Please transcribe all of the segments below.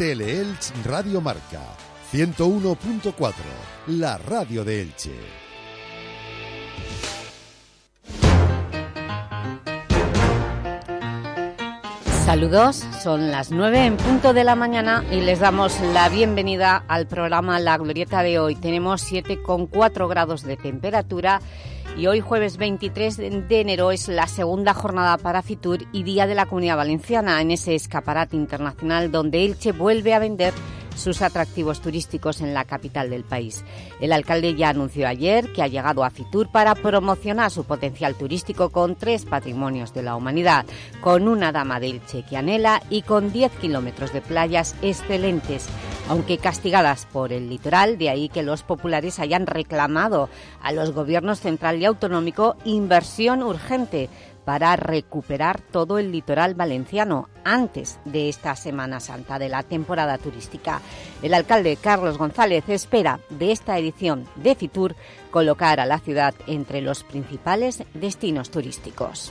Teleelch Radio Marca 101.4, la radio de Elche. Saludos, son las 9 en punto de la mañana y les damos la bienvenida al programa La Glorieta de hoy. Tenemos 7,4 grados de temperatura y hoy jueves 23 de enero es la segunda jornada para Fitur y Día de la Comunidad Valenciana en ese escaparate internacional donde Elche vuelve a vender sus atractivos turísticos en la capital del país. El alcalde ya anunció ayer que ha llegado a Fitur para promocionar su potencial turístico con tres patrimonios de la humanidad, con una dama del Chequianela y con 10 kilómetros de playas excelentes, aunque castigadas por el litoral, de ahí que los populares hayan reclamado a los gobiernos central y autonómico inversión urgente para recuperar todo el litoral valenciano antes de esta Semana Santa de la temporada turística. El alcalde Carlos González espera de esta edición de Fitur colocar a la ciudad entre los principales destinos turísticos.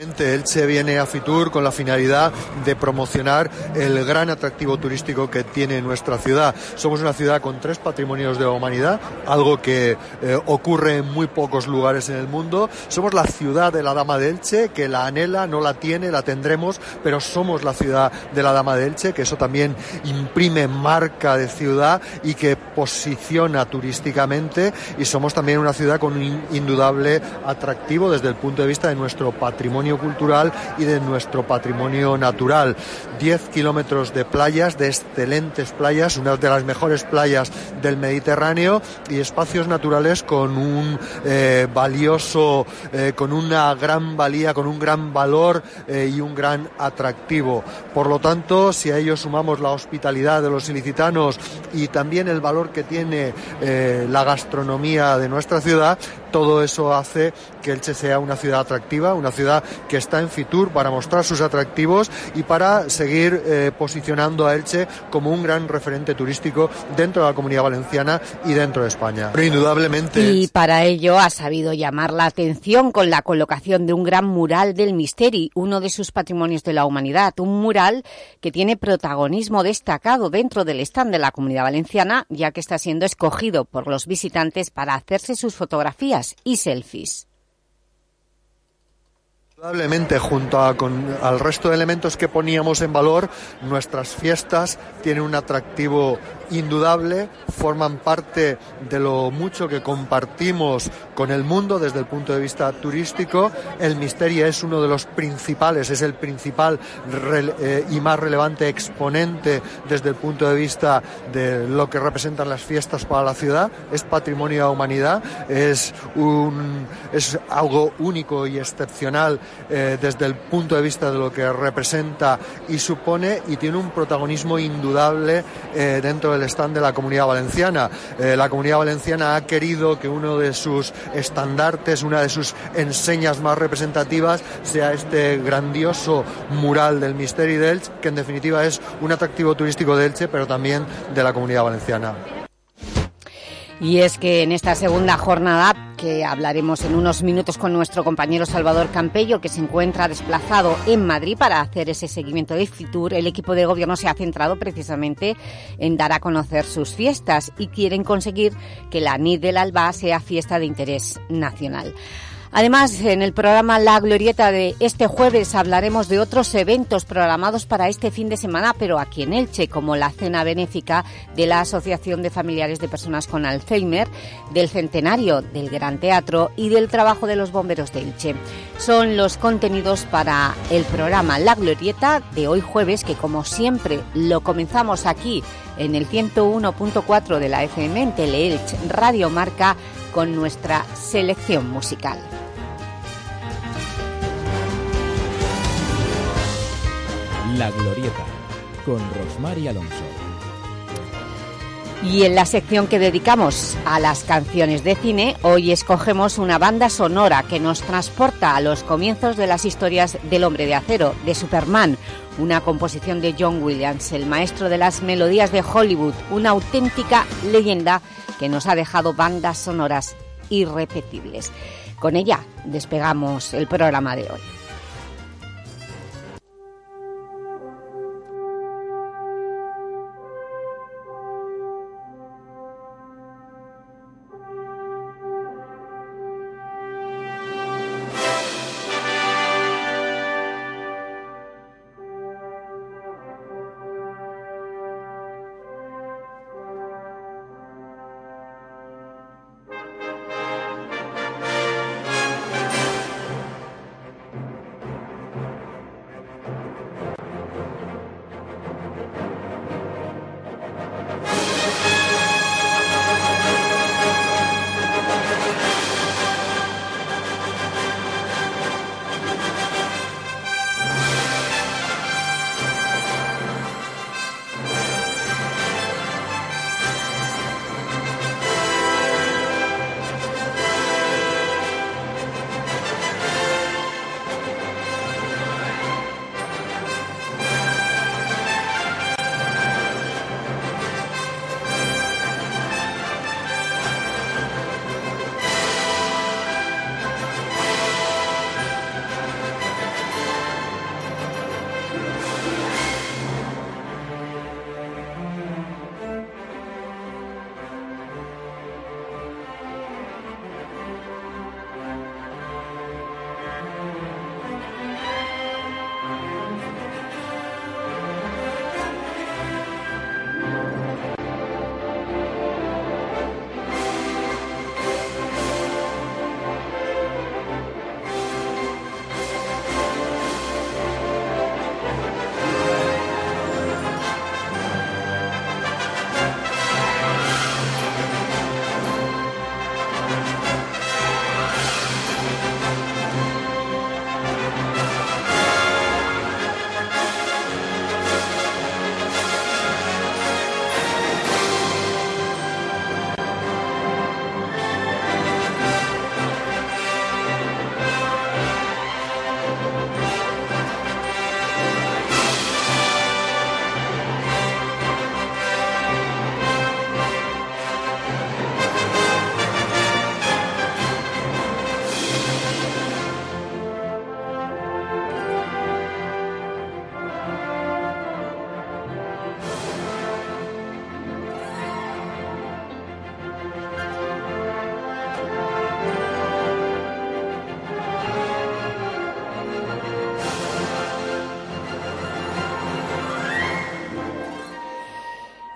Elche viene a Fitur con la finalidad de promocionar el gran atractivo turístico que tiene nuestra ciudad. Somos una ciudad con tres patrimonios de la humanidad, algo que eh, ocurre en muy pocos lugares en el mundo. Somos la ciudad de la Dama de Elche, que la anhela, no la tiene, la tendremos, pero somos la ciudad de la Dama de Elche, que eso también imprime marca de ciudad y que posiciona turísticamente y somos también una ciudad con un indudable atractivo desde el punto de vista de nuestro patrimonio cultural y de nuestro patrimonio natural. 10 kilómetros de playas, de excelentes playas, una de las mejores playas del Mediterráneo y espacios naturales con un eh, valioso, eh, con una gran valía, con un gran valor eh, y un gran atractivo. Por lo tanto, si a ello sumamos la hospitalidad de los ilicitanos y también el valor que tiene la gastronomía de nuestra ciudad, todo eso hace que Elche sea una ciudad atractiva, una ciudad que está en Fitur para mostrar sus atractivos y para seguir eh, posicionando a Elche como un gran referente turístico dentro de la comunidad valenciana y dentro de España. Pero indudablemente... Y para ello ha sabido llamar la atención con la colocación de un gran mural del Misteri, uno de sus patrimonios de la humanidad, un mural que tiene protagonismo destacado dentro del stand de la comunidad valenciana, ya que está siendo escogido por los visitantes para hacerse sus fotografías y selfies. Indudablemente, junto con, al resto de elementos que poníamos en valor, nuestras fiestas tienen un atractivo indudable, forman parte de lo mucho que compartimos con el mundo desde el punto de vista turístico. El misterio es uno de los principales, es el principal eh, y más relevante exponente desde el punto de vista de lo que representan las fiestas para la ciudad. Es patrimonio de la humanidad, es, un, es algo único y excepcional eh, desde el punto de vista de lo que representa y supone y tiene un protagonismo indudable eh, dentro del stand de la comunidad valenciana. Eh, la comunidad valenciana ha querido que uno de sus estandartes, una de sus enseñas más representativas sea este grandioso mural del Misteri de Elche, que en definitiva es un atractivo turístico de Elche, pero también de la comunidad valenciana. Y es que en esta segunda jornada, que hablaremos en unos minutos con nuestro compañero Salvador Campello, que se encuentra desplazado en Madrid para hacer ese seguimiento de Fitur, el equipo de gobierno se ha centrado precisamente en dar a conocer sus fiestas y quieren conseguir que la NID del Alba sea fiesta de interés nacional. Además, en el programa La Glorieta de este jueves hablaremos de otros eventos programados para este fin de semana, pero aquí en Elche, como la cena benéfica de la Asociación de Familiares de Personas con Alzheimer, del Centenario del Gran Teatro y del trabajo de los bomberos de Elche. Son los contenidos para el programa La Glorieta de hoy jueves, que como siempre lo comenzamos aquí en el 101.4 de la FM en Teleelch Radio Marca con nuestra selección musical. La Glorieta, con Rosmar Alonso. Y en la sección que dedicamos a las canciones de cine, hoy escogemos una banda sonora que nos transporta a los comienzos de las historias del Hombre de Acero, de Superman, una composición de John Williams, el maestro de las melodías de Hollywood, una auténtica leyenda que nos ha dejado bandas sonoras irrepetibles. Con ella despegamos el programa de hoy.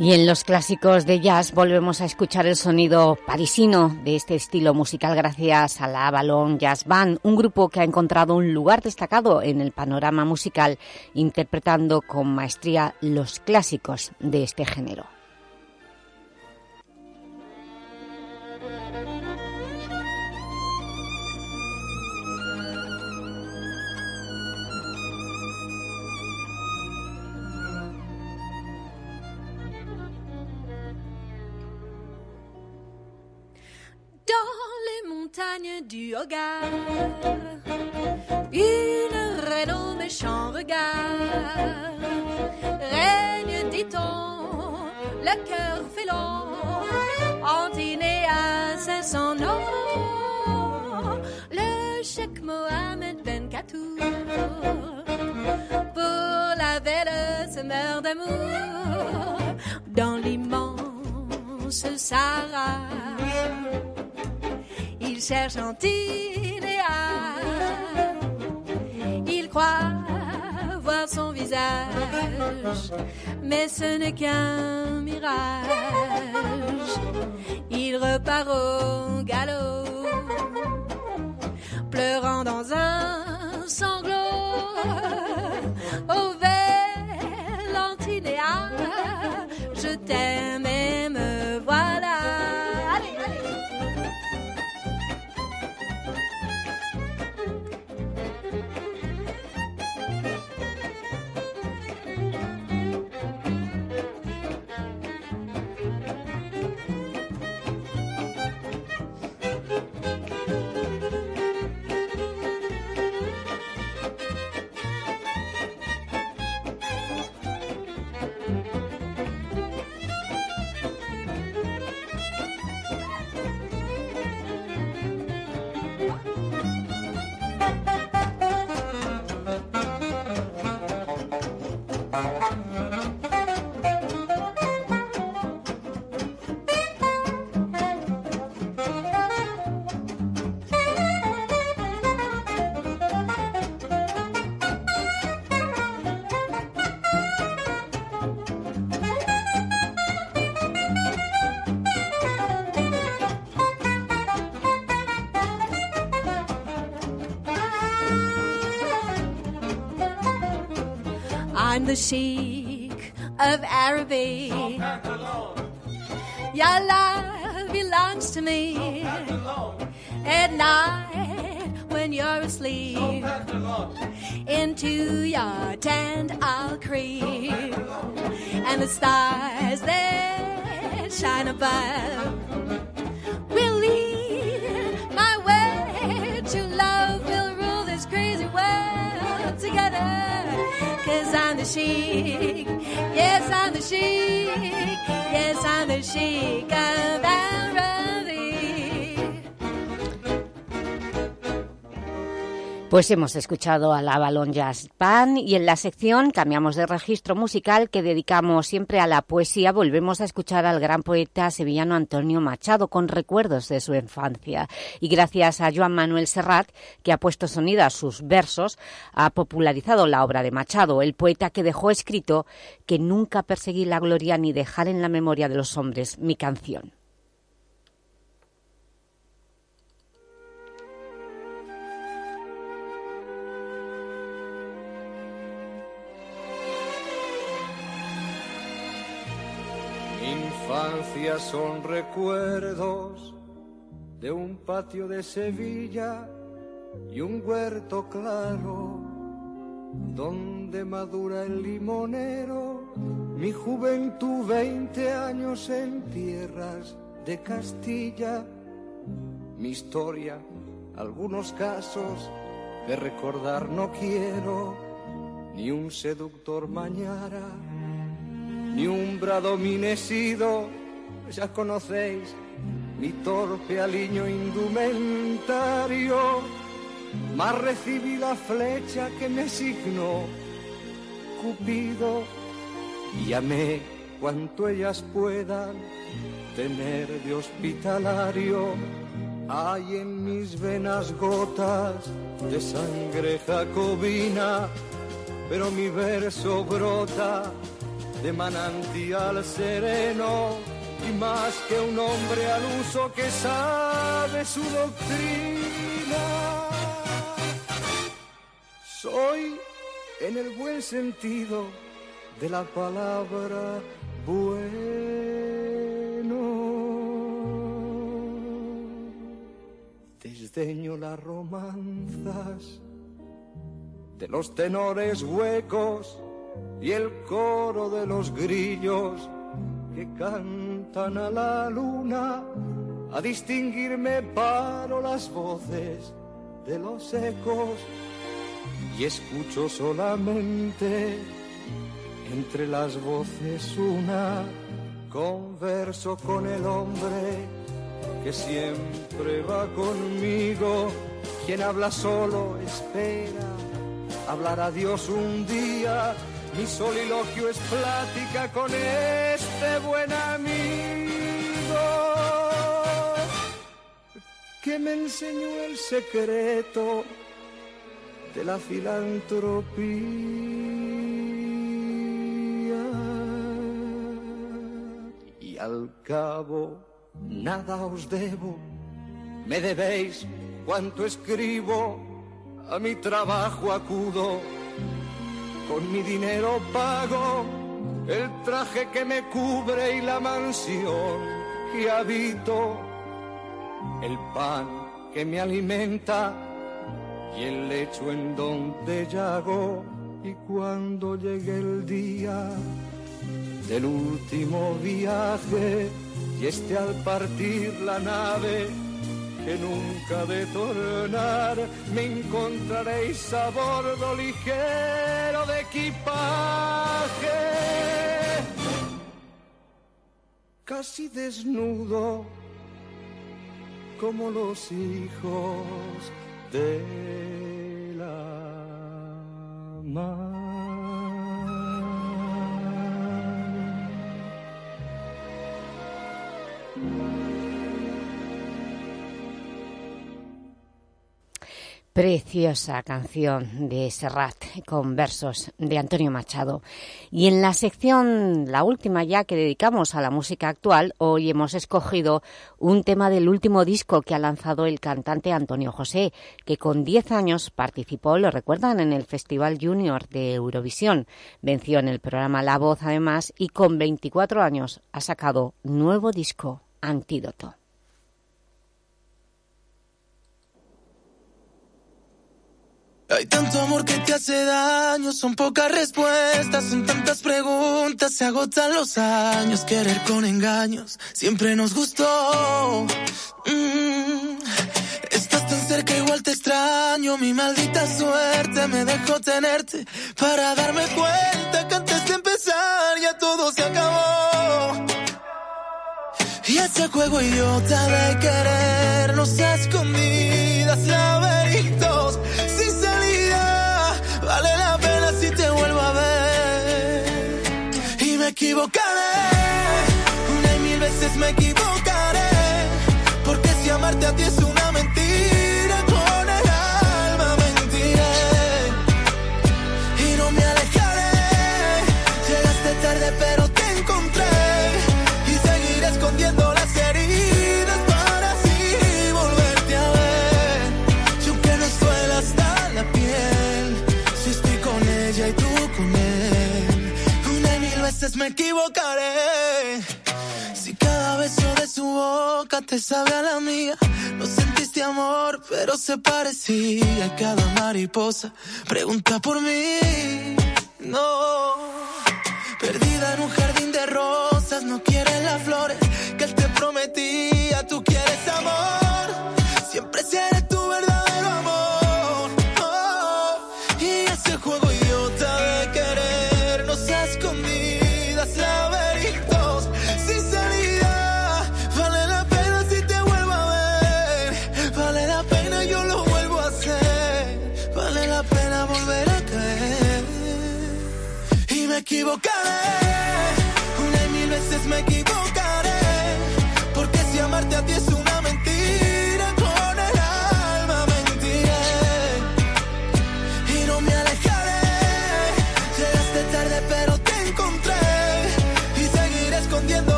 Y en los clásicos de jazz volvemos a escuchar el sonido parisino de este estilo musical gracias a la Avalon Jazz Band, un grupo que ha encontrado un lugar destacado en el panorama musical interpretando con maestría los clásicos de este género. Du Hogar. Une reine méchant regard. Règne, dit-on, le cœur félon, à son nom. Le cheikh Mohamed Ben Katour, pour la belle se meurt d'amour dans l'immense Sahara cherche idéal. Il croit voir son visage, mais ce n'est qu'un mirage. Il repart au galop, pleurant dans un sanglot. Au Valentinea, je t'aime the Sheikh of Araby. Your love belongs to me. At night when you're asleep, into your tent I'll creep, and the stars that shine above the chic. Yes, I'm the chic. Yes, I'm the chic of Pues hemos escuchado a la Balón Jazz Band y en la sección cambiamos de registro musical que dedicamos siempre a la poesía. Volvemos a escuchar al gran poeta sevillano Antonio Machado con recuerdos de su infancia. Y gracias a Joan Manuel Serrat, que ha puesto sonido a sus versos, ha popularizado la obra de Machado, el poeta que dejó escrito que nunca perseguí la gloria ni dejar en la memoria de los hombres mi canción. Son recuerdos de un patio de Sevilla y un huerto claro donde madura el limonero. Mi juventud, veinte años en tierras de Castilla. Mi historia, algunos casos de recordar no quiero, ni un seductor mañara ni un bradominesido, ya conocéis mi torpe aliño indumentario, mas recibí la flecha que me signó Cupido y amé cuanto ellas puedan tener de hospitalario. Hay en mis venas gotas de sangre jacobina, pero mi verso brota de manantial sereno y más que un hombre al uso que sabe su doctrina. Soy, en el buen sentido de la palabra, bueno. Desdeño las romanzas de los tenores huecos y el coro de los grillos que cantan a la luna. A distinguirme paro las voces de los ecos y escucho solamente entre las voces una. Converso con el hombre que siempre va conmigo, quien habla solo espera hablar a Dios un día. Mi soliloquio es plática con este buen amigo que me enseñó el secreto de la filantropía. Y al cabo, nada os debo, me debéis cuanto escribo a mi trabajo acudo, con mi dinero pago el traje que me cubre y la mansión que habito, el pan que me alimenta y el lecho en donde llago. Y cuando llegue el día del último viaje y esté al partir la nave, que nunca de tornar me encontraréis a bordo ligero de equipaje, casi desnudo como los hijos de la mar. Preciosa canción de Serrat con versos de Antonio Machado. Y en la sección, la última ya que dedicamos a la música actual, hoy hemos escogido un tema del último disco que ha lanzado el cantante Antonio José, que con 10 años participó, lo recuerdan, en el Festival Junior de Eurovisión. Venció en el programa La Voz además y con 24 años ha sacado nuevo disco, Antídoto. Hay tanto amor que te hace daño, son pocas respuestas, son tantas preguntas, se agotan los años, querer con engaños, siempre nos gustó. Mm. Estás tan cerca, igual te extraño, mi maldita suerte me dejó tenerte para darme cuenta que antes de empezar ya todo se acabó. Y ese juego idiota de querernos escondidas, laberintos, equivocaré, una y mil veces me equivocaré, porque si amarte a ti es una boca te sabe a la mía, no sentiste amor, pero se parecía. Cada mariposa pregunta por mí. No. Perdida en un jardín de rosas, no quieres las flores que él te prometía. Tú quieres amor, siempre seré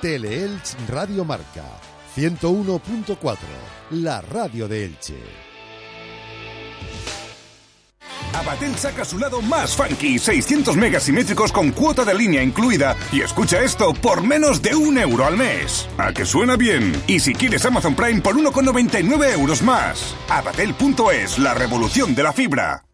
Teleelch Radio Marca 101.4, la radio de Elche. Abatel saca su lado más funky, 600 megas simétricos con cuota de línea incluida y escucha esto por menos de un euro al mes. ¿A que suena bien? Y si quieres Amazon Prime por 1,99 euros más. Abatel.es, la revolución de la fibra.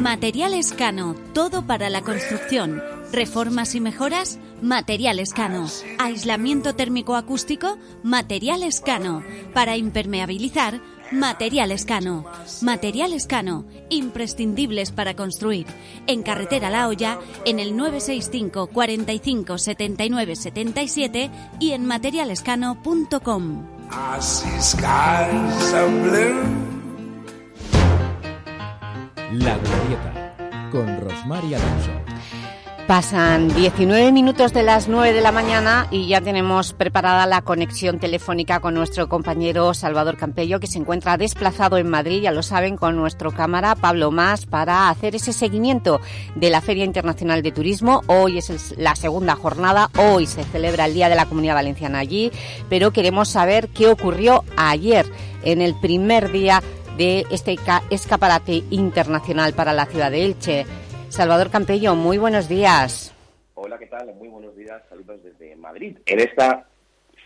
Materiales Cano, todo para la construcción. Reformas y mejoras, Materiales Cano. Aislamiento térmico acústico, Materiales Cano. Para impermeabilizar, Materiales Cano. Materiales Cano, imprescindibles para construir. En Carretera La Hoya, en el 965 45 79 77 y en materialescano.com. La Glorieta, con Rosmar y Alonso. Pasan 19 minutos de las 9 de la mañana y ya tenemos preparada la conexión telefónica con nuestro compañero Salvador Campello, que se encuentra desplazado en Madrid, ya lo saben, con nuestro cámara Pablo Más, para hacer ese seguimiento de la Feria Internacional de Turismo. Hoy es la segunda jornada, hoy se celebra el Día de la Comunidad Valenciana allí, pero queremos saber qué ocurrió ayer, en el primer día de este ca- escaparate internacional para la ciudad de Elche. Salvador Campello, muy buenos días. Hola, ¿qué tal? Muy buenos días, saludos desde Madrid. En esta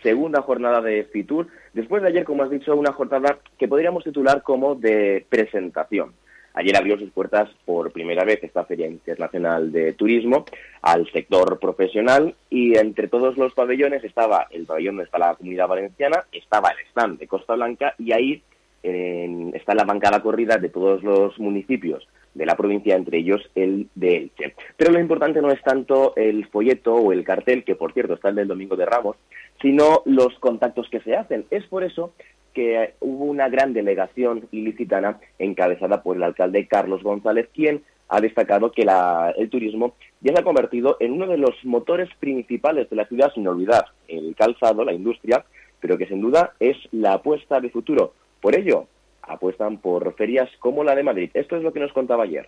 segunda jornada de Fitur, después de ayer, como has dicho, una jornada que podríamos titular como de presentación. Ayer abrió sus puertas por primera vez esta Feria Internacional de Turismo al sector profesional y entre todos los pabellones estaba el pabellón donde está la Comunidad Valenciana, estaba el stand de Costa Blanca y ahí en- está la bancada corrida de todos los municipios de la provincia, entre ellos el de Elche. Pero lo importante no es tanto el folleto o el cartel, que por cierto está el del Domingo de Ramos, sino los contactos que se hacen. Es por eso que hubo una gran delegación ilicitana encabezada por el alcalde Carlos González, quien ha destacado que la- el turismo ya se ha convertido en uno de los motores principales de la ciudad, sin olvidar el calzado, la industria, pero que sin duda es la apuesta de futuro. Por ello, apuestan por ferias como la de Madrid. Esto es lo que nos contaba ayer.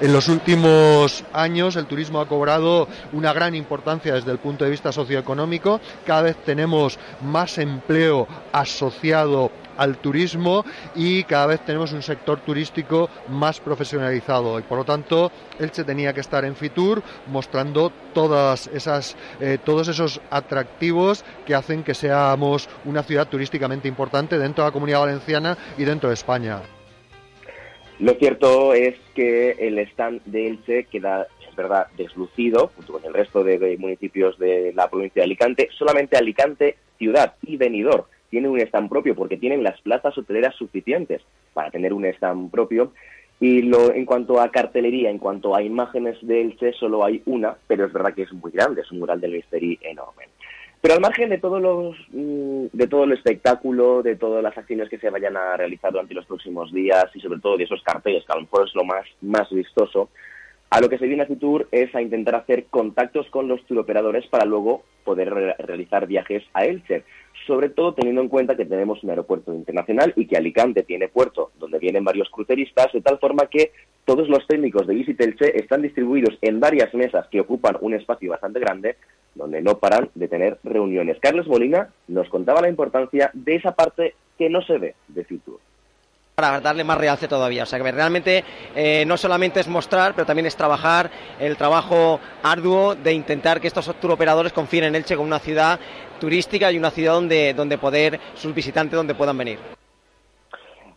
En los últimos años el turismo ha cobrado una gran importancia desde el punto de vista socioeconómico. Cada vez tenemos más empleo asociado al turismo y cada vez tenemos un sector turístico más profesionalizado y por lo tanto Elche tenía que estar en Fitur mostrando todas esas eh, todos esos atractivos que hacen que seamos una ciudad turísticamente importante dentro de la Comunidad Valenciana y dentro de España. Lo cierto es que el stand de Elche queda, verdad, deslucido, junto con el resto de, municipios de la provincia de Alicante. Solamente Alicante, ciudad y Benidorm tienen un stand propio porque tienen las plazas hoteleras suficientes para tener un stand propio. Y lo, en cuanto a cartelería, en cuanto a imágenes de Elche, solo hay una, pero es verdad que es muy grande, es un mural del Misteri enorme. Pero al margen de todos los mm, de todo el espectáculo, de todas las acciones que se vayan a realizar durante los próximos días y sobre todo de esos carteles, que a lo mejor es lo más, más vistoso, a lo que se viene a Fitur es a intentar hacer contactos con los turoperadores para luego poder re- realizar viajes a Elche. Sobre todo teniendo en cuenta que tenemos un aeropuerto internacional y que Alicante tiene puerto donde vienen varios cruceristas, de tal forma que todos los técnicos de Visit Elche están distribuidos en varias mesas que ocupan un espacio bastante grande donde no paran de tener reuniones. Carlos Molina nos contaba la importancia de esa parte que no se ve de Fitur. Para darle más realce todavía. O sea que realmente eh, no solamente es mostrar, pero también es trabajar el trabajo arduo de intentar que estos turoperadores confíen en Elche como una ciudad turística y una ciudad donde, donde poder, sus visitantes donde puedan venir.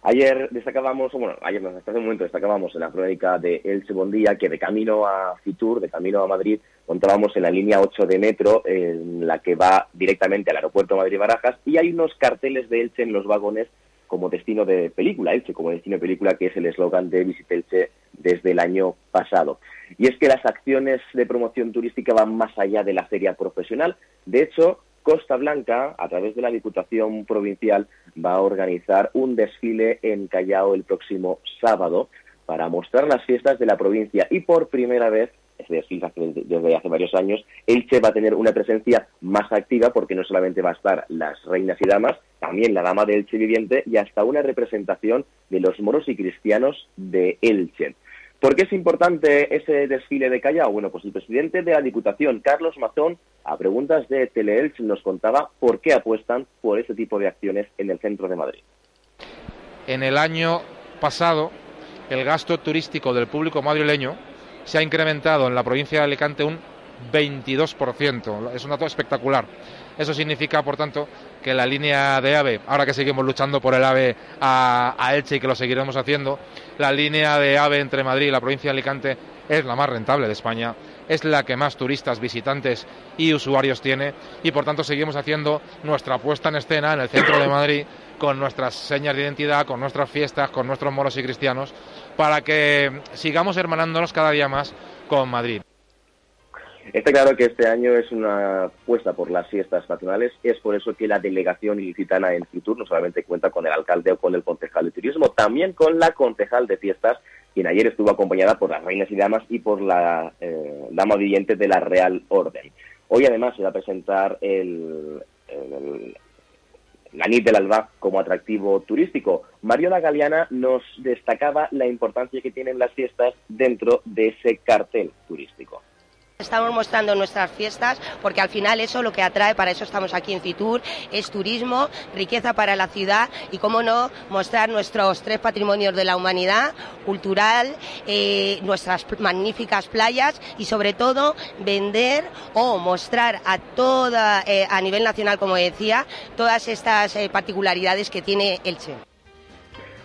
Ayer destacábamos, bueno, ayer no, hasta hace un momento destacábamos en la crónica de Elche Bondía que de camino a Fitur, de camino a Madrid, montábamos en la línea 8 de metro, en la que va directamente al aeropuerto Madrid-Barajas, y hay unos carteles de Elche en los vagones como destino de película, Elche como destino de película, que es el eslogan de Visit Elche desde el año pasado. Y es que las acciones de promoción turística van más allá de la feria profesional. De hecho, Costa Blanca, a través de la Diputación Provincial, va a organizar un desfile en Callao el próximo sábado para mostrar las fiestas de la provincia y por primera vez desde hace varios años, Elche va a tener una presencia más activa porque no solamente va a estar las reinas y damas, también la dama de Elche viviente y hasta una representación de los moros y cristianos de Elche. ¿Por qué es importante ese desfile de Callao? Bueno, pues el presidente de la Diputación, Carlos Mazón, a preguntas de Teleelch nos contaba por qué apuestan por ese tipo de acciones en el centro de Madrid. En el año pasado, el gasto turístico del público madrileño se ha incrementado en la provincia de Alicante un 22%. Es un dato espectacular. Eso significa, por tanto, que la línea de AVE, ahora que seguimos luchando por el AVE a, Elche y que lo seguiremos haciendo, la línea de AVE entre Madrid y la provincia de Alicante es la más rentable de España, es la que más turistas, visitantes y usuarios tiene y por tanto seguimos haciendo nuestra puesta en escena en el centro de Madrid con nuestras señas de identidad, con nuestras fiestas, con nuestros moros y cristianos, para que sigamos hermanándonos cada día más con Madrid. Está claro que este año es una apuesta por las fiestas nacionales, es por eso que la delegación ilicitana en Fitur no solamente cuenta con el alcalde o con el concejal de turismo, también con la concejal de fiestas, quien ayer estuvo acompañada por las reinas y damas y por la eh, dama viviente de la Real Orden. Hoy además se va a presentar el, la NIT del Alba como atractivo turístico. Mariola Galeana nos destacaba la importancia que tienen las fiestas dentro de ese cartel turístico. Estamos mostrando nuestras fiestas porque al final eso lo que atrae, para eso estamos aquí en Fitur, es turismo, riqueza para la ciudad y, cómo no, mostrar nuestros tres patrimonios de la humanidad, cultural, eh, nuestras magníficas playas y sobre todo vender o mostrar a toda, eh, a nivel nacional, como decía, todas estas eh, particularidades que tiene Elche.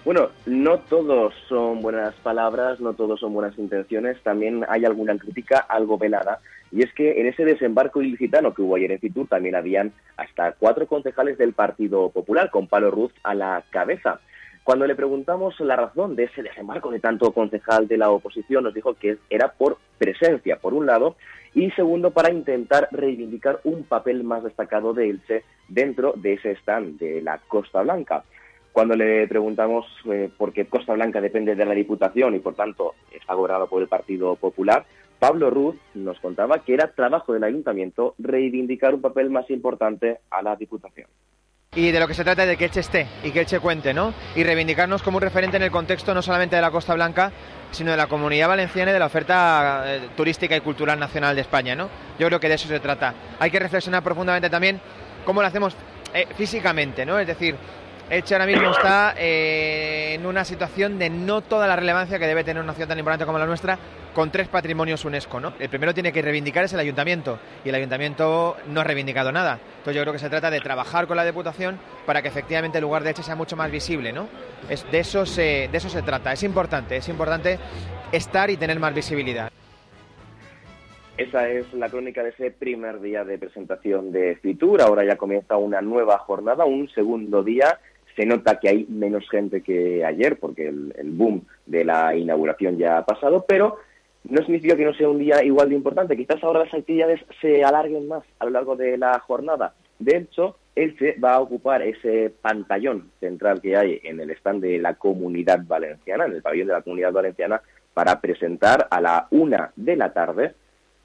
Bueno, no todos son buenas palabras, no todos son buenas intenciones, también hay alguna crítica algo velada, y es que en ese desembarco ilicitano que hubo ayer en Fitur también habían hasta cuatro concejales del Partido Popular, con Palo Ruz a la cabeza. Cuando le preguntamos la razón de ese desembarco de tanto concejal de la oposición, nos dijo que era por presencia, por un lado, y segundo, para intentar reivindicar un papel más destacado de Elche dentro de ese stand de la Costa Blanca. Cuando le preguntamos eh, por qué Costa Blanca depende de la Diputación y por tanto está gobernado por el Partido Popular, Pablo Ruz nos contaba que era trabajo del Ayuntamiento reivindicar un papel más importante a la Diputación. Y de lo que se trata es de que Elche esté y que Elche cuente, ¿no? Y reivindicarnos como un referente en el contexto no solamente de la Costa Blanca, sino de la comunidad valenciana y de la oferta eh, turística y cultural nacional de España, ¿no? Yo creo que de eso se trata. Hay que reflexionar profundamente también cómo lo hacemos eh, físicamente, ¿no? Es decir, Elche ahora mismo está eh, en una situación de no toda la relevancia que debe tener una ciudad tan importante como la nuestra, con tres patrimonios UNESCO. ¿no? El primero tiene que reivindicar es el ayuntamiento, y el ayuntamiento no ha reivindicado nada. Entonces yo creo que se trata de trabajar con la Diputación para que efectivamente el lugar de Elche sea mucho más visible. ¿no? Es, de, eso se, de eso se trata. Es importante, es importante estar y tener más visibilidad. Esa es la crónica de ese primer día de presentación de Fitur. Ahora ya comienza una nueva jornada, un segundo día se nota que hay menos gente que ayer, porque el, boom de la inauguración ya ha pasado, pero no significa que no sea un día igual de importante. Quizás ahora las actividades se alarguen más a lo largo de la jornada. De hecho, Elche va a ocupar ese pantallón central que hay en el stand de la Comunidad Valenciana, en el pabellón de la Comunidad Valenciana, para presentar a la una de la tarde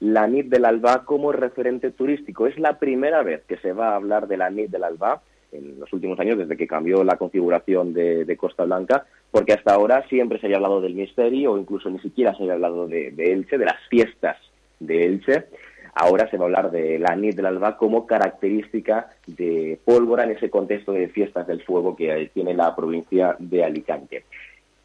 la NIT del Alba como referente turístico. Es la primera vez que se va a hablar de la NIT del Alba en los últimos años, desde que cambió la configuración de, Costa Blanca, porque hasta ahora siempre se había hablado del misterio o incluso ni siquiera se había hablado de, Elche, de las fiestas de Elche. Ahora se va a hablar de la NIT del Alba como característica de pólvora en ese contexto de fiestas del fuego que tiene la provincia de Alicante.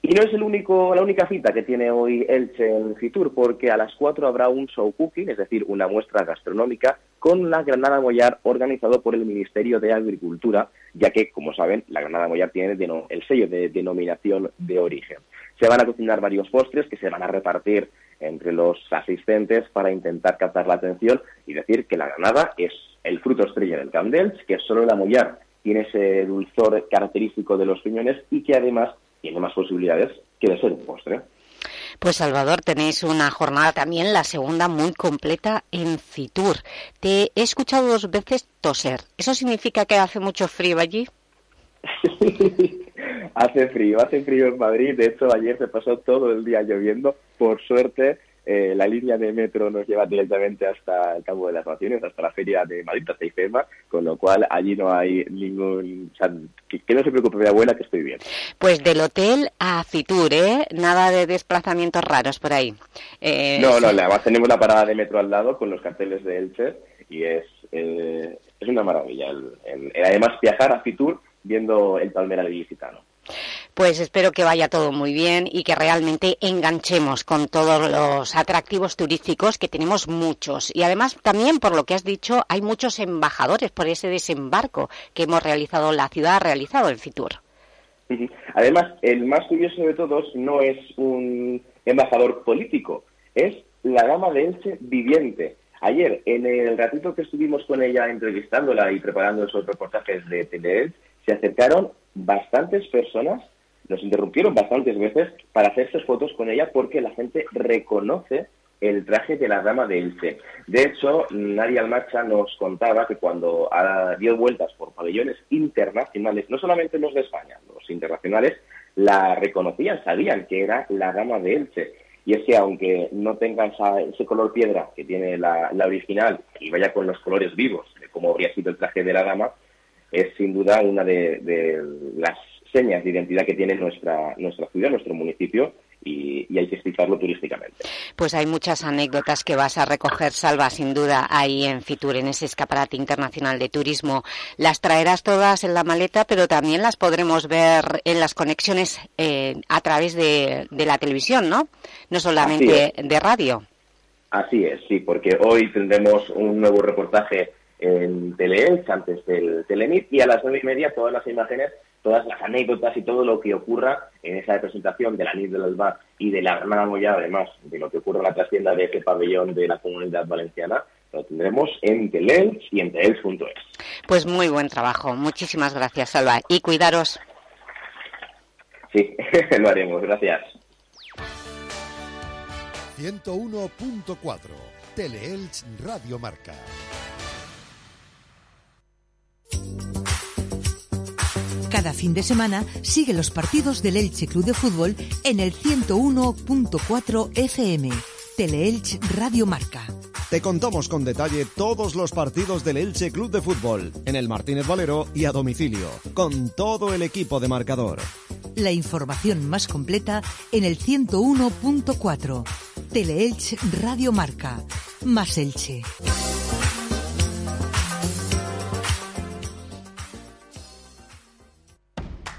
Y no es el único, la única cita que tiene hoy Elche en Fitur, porque a las 4 habrá un show cooking, es decir, una muestra gastronómica con la Granada Mollar organizado por el Ministerio de Agricultura, ya que, como saben, la Granada Mollar tiene el sello de denominación de origen. Se van a cocinar varios postres que se van a repartir entre los asistentes para intentar captar la atención y decir que la Granada es el fruto estrella del Camp que solo la Mollar tiene ese dulzor característico de los piñones y que además tiene más posibilidades que de ser un postre. Pues Salvador, tenéis una jornada también, la segunda muy completa en Fitur. Te he escuchado dos veces toser. ¿Eso significa que hace mucho frío allí? Hace frío, hace frío en Madrid. De hecho, ayer se pasó todo el día lloviendo. Por suerte, eh, la línea de metro nos lleva directamente hasta el Campo de las Naciones, hasta la Feria de Madrid, hasta IFEMA, con lo cual allí no hay ningún... O sea, que, que no se preocupe mi abuela, que estoy bien. Pues del hotel a Fitur, ¿eh? Nada de desplazamientos raros por ahí. Eh, No, no, además tenemos la parada de metro al lado con los carteles de Elche y es, eh, es una maravilla. El, el- el- además, viajar a Fitur viendo el Palmera Licitano. Pues espero que vaya todo muy bien y que realmente enganchemos con todos los atractivos turísticos que tenemos muchos. Y además también, por lo que has dicho, hay muchos embajadores por ese desembarco que hemos realizado, la ciudad ha realizado en Fitur. Además, el más curioso de todos no es un embajador político, es la dama de Elche viviente. Ayer, en el ratito que estuvimos con ella entrevistándola y preparando esos reportajes de Teleelch, se acercaron bastantes personas, nos interrumpieron bastantes veces para hacerse fotos con ella porque la gente reconoce el traje de la dama de Elche. De hecho, Nadia Almacha nos contaba que cuando dio vueltas por pabellones internacionales, no solamente los de España, los internacionales, la reconocían, sabían que era la dama de Elche. Y es que aunque no tenga esa- ese color piedra que tiene la, original y vaya con los colores vivos de cómo habría sido el traje de la dama, es sin duda una de las señas de identidad que tiene nuestra, nuestra ciudad, nuestro municipio, y, y hay que explicarlo turísticamente. Pues hay muchas anécdotas que vas a recoger, Salva, sin duda, ahí en Fitur, en ese escaparate internacional de turismo. Las traerás todas en la maleta, pero también las podremos ver en las conexiones eh, a través de, de la televisión, ¿no? No solamente de radio. Así es, sí, porque hoy tendremos un nuevo reportaje en Teleelch antes del Telenit y a las nueve y media todas las imágenes, todas las anécdotas y todo lo que ocurra en esa presentación de la NIT del Alba y de la Hermana Moya, además de lo que ocurre en la trastienda de ese pabellón de la Comunidad Valenciana, lo tendremos en Teleelch y en teleelch.es. Pues muy buen trabajo. Muchísimas gracias, Salva. Y cuidaros. Sí, lo haremos, gracias. 101.4 Teleelch Radio Marca. Cada fin de semana sigue los partidos del Elche Club de Fútbol en el 101.4 FM. Teleelch Radio Marca. Te contamos con detalle todos los partidos del Elche Club de Fútbol en el Martínez Valero y a domicilio, con todo el equipo de marcador. La información más completa en el 101.4. Teleelch Radio Marca. Más Elche.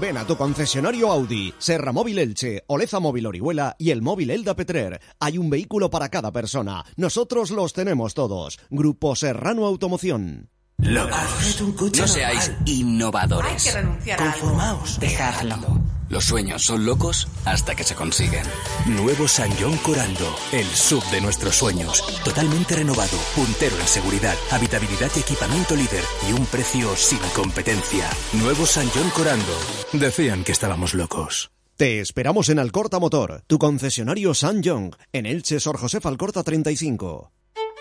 Ven a tu concesionario Audi, Serra Móvil Elche, Oleza Móvil Orihuela y el móvil Elda Petrer. Hay un vehículo para cada persona. Nosotros los tenemos todos. Grupo Serrano Automoción. Locos. No seáis innovadores. Hay que renunciar a algo. Conformaos. Dejadlo. Los sueños son locos hasta que se consiguen. Nuevo San John Corando, el sub de nuestros sueños. Totalmente renovado, puntero en seguridad, habitabilidad y equipamiento líder y un precio sin competencia. Nuevo San John Corando. Decían que estábamos locos. Te esperamos en Alcorta Motor, tu concesionario San John, en Elche Sor José Alcorta 35.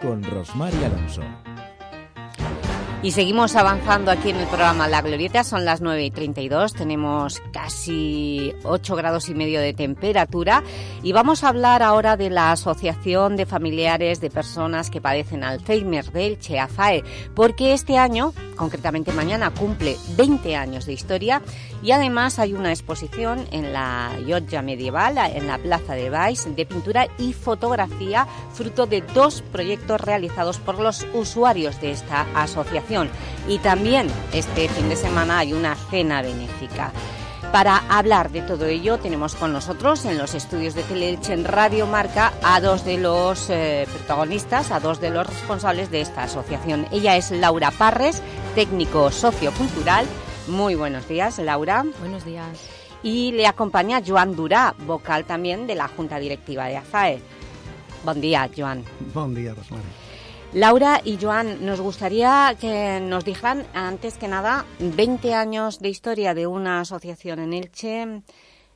Con Rosmar Alonso. Y seguimos avanzando aquí en el programa La Glorieta, son las 9 y 32, tenemos casi 8 grados y medio de temperatura. Y vamos a hablar ahora de la Asociación de Familiares de Personas que Padecen Alzheimer del CHEAFAE, porque este año, concretamente mañana, cumple 20 años de historia. Y además hay una exposición en la Llotja Medieval, en la Plaza de Baix, de pintura y fotografía, fruto de dos proyectos realizados por los usuarios de esta asociación y también este fin de semana hay una cena benéfica. Para hablar de todo ello tenemos con nosotros en los estudios de Teleelche en Radio Marca a dos de los eh, protagonistas, a dos de los responsables de esta asociación. Ella es Laura Parres, técnico sociocultural. Muy buenos días, Laura. Buenos días. Y le acompaña Joan Durá, vocal también de la Junta Directiva de AFAE. Buen día, Joan. Buen día, Rosmar. Laura y Joan, nos gustaría que nos dijeran, antes que nada, 20 años de historia de una asociación en Elche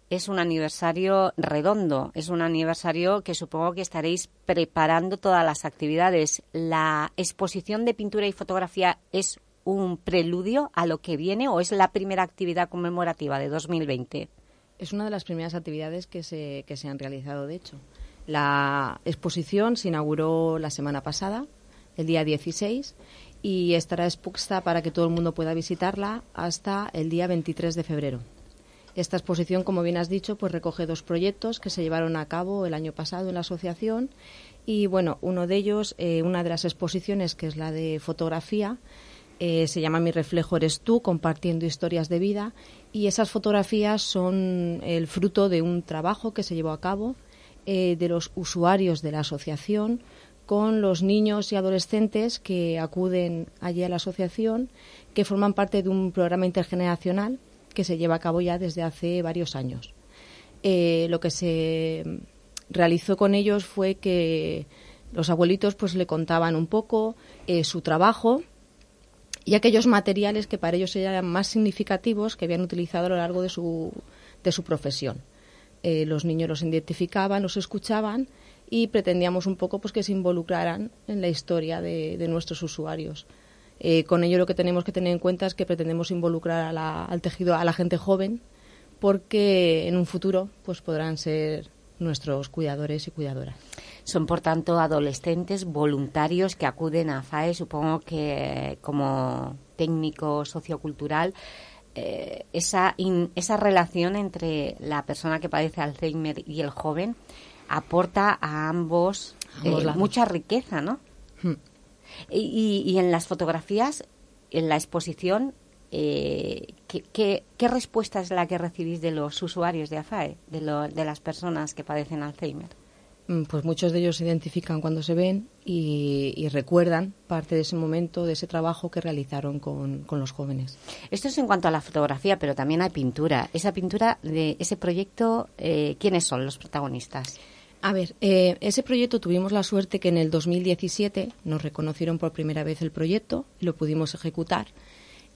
es un aniversario redondo, es un aniversario que supongo que estaréis preparando todas las actividades. ¿La exposición de pintura y fotografía es un preludio a lo que viene o es la primera actividad conmemorativa de 2020? Es una de las primeras actividades que se, que se han realizado, de hecho. La exposición se inauguró la semana pasada, el día 16 y estará expuesta para que todo el mundo pueda visitarla hasta el día 23 de febrero. Esta exposición, como bien has dicho, pues recoge dos proyectos que se llevaron a cabo el año pasado en la asociación y bueno, uno de ellos, eh, una de las exposiciones que es la de fotografía, eh, se llama Mi reflejo eres tú, compartiendo historias de vida y esas fotografías son el fruto de un trabajo que se llevó a cabo eh, de los usuarios de la asociación con los niños y adolescentes que acuden allí a la asociación, que forman parte de un programa intergeneracional que se lleva a cabo ya desde hace varios años. Eh, lo que se realizó con ellos fue que los abuelitos pues le contaban un poco eh, su trabajo y aquellos materiales que para ellos eran más significativos que habían utilizado a lo largo de su, de su profesión. Eh, los niños los identificaban, los escuchaban y pretendíamos un poco pues que se involucraran en la historia de, nuestros usuarios. Eh, con ello lo que tenemos que tener en cuenta es que pretendemos involucrar al tejido, a la gente joven, porque en un futuro pues podrán ser nuestros cuidadores y cuidadoras. Son, por tanto, adolescentes voluntarios que acuden a FAE, supongo que como técnico sociocultural, eh, esa, esa relación entre la persona que padece Alzheimer y el joven aporta a ambos, eh, mucha riqueza, ¿no? Hmm. Y, en las fotografías, en la exposición, eh, ¿qué, respuesta es la que recibís de los usuarios de AFAE, de, de las personas que padecen Alzheimer? Mm, pues muchos de ellos se identifican cuando se ven y, recuerdan parte de ese momento, de ese trabajo que realizaron con, los jóvenes. Esto es en cuanto a la fotografía, pero también hay pintura. Esa pintura de ese proyecto, eh, ¿quiénes son los protagonistas? A ver, eh, ese proyecto tuvimos la suerte que en el 2017 nos reconocieron por primera vez el proyecto y lo pudimos ejecutar.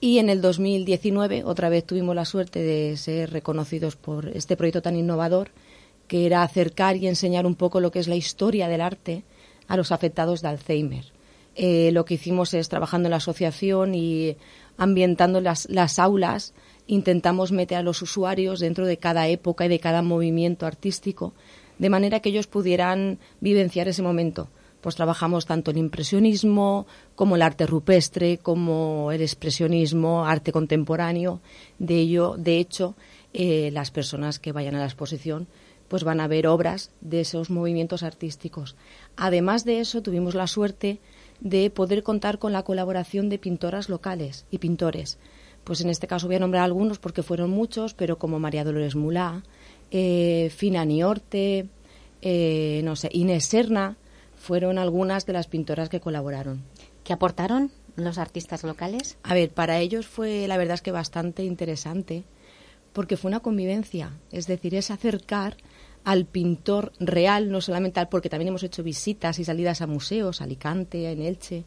Y en el 2019 otra vez tuvimos la suerte de ser reconocidos por este proyecto tan innovador que era acercar y enseñar un poco lo que es la historia del arte a los afectados de Alzheimer. Eh, lo que hicimos es trabajando en la asociación y ambientando las, las aulas, intentamos meter a los usuarios dentro de cada época y de cada movimiento artístico de manera que ellos pudieran vivenciar ese momento. Pues trabajamos tanto el impresionismo como el arte rupestre, como el expresionismo, arte contemporáneo. De ello, de hecho, eh, las personas que vayan a la exposición pues van a ver obras de esos movimientos artísticos. Además de eso, tuvimos la suerte de poder contar con la colaboración de pintoras locales y pintores. Pues en este caso voy a nombrar algunos porque fueron muchos, pero como María Dolores Mulá, eh, Fina Niorte, eh, no sé, Inés Serna, fueron algunas de las pintoras que colaboraron. ¿Qué aportaron los artistas locales? A ver, para ellos fue la verdad es que bastante interesante, porque fue una convivencia, es decir, es acercar al pintor real, no solamente al, porque también hemos hecho visitas y salidas a museos, Alicante, en Elche,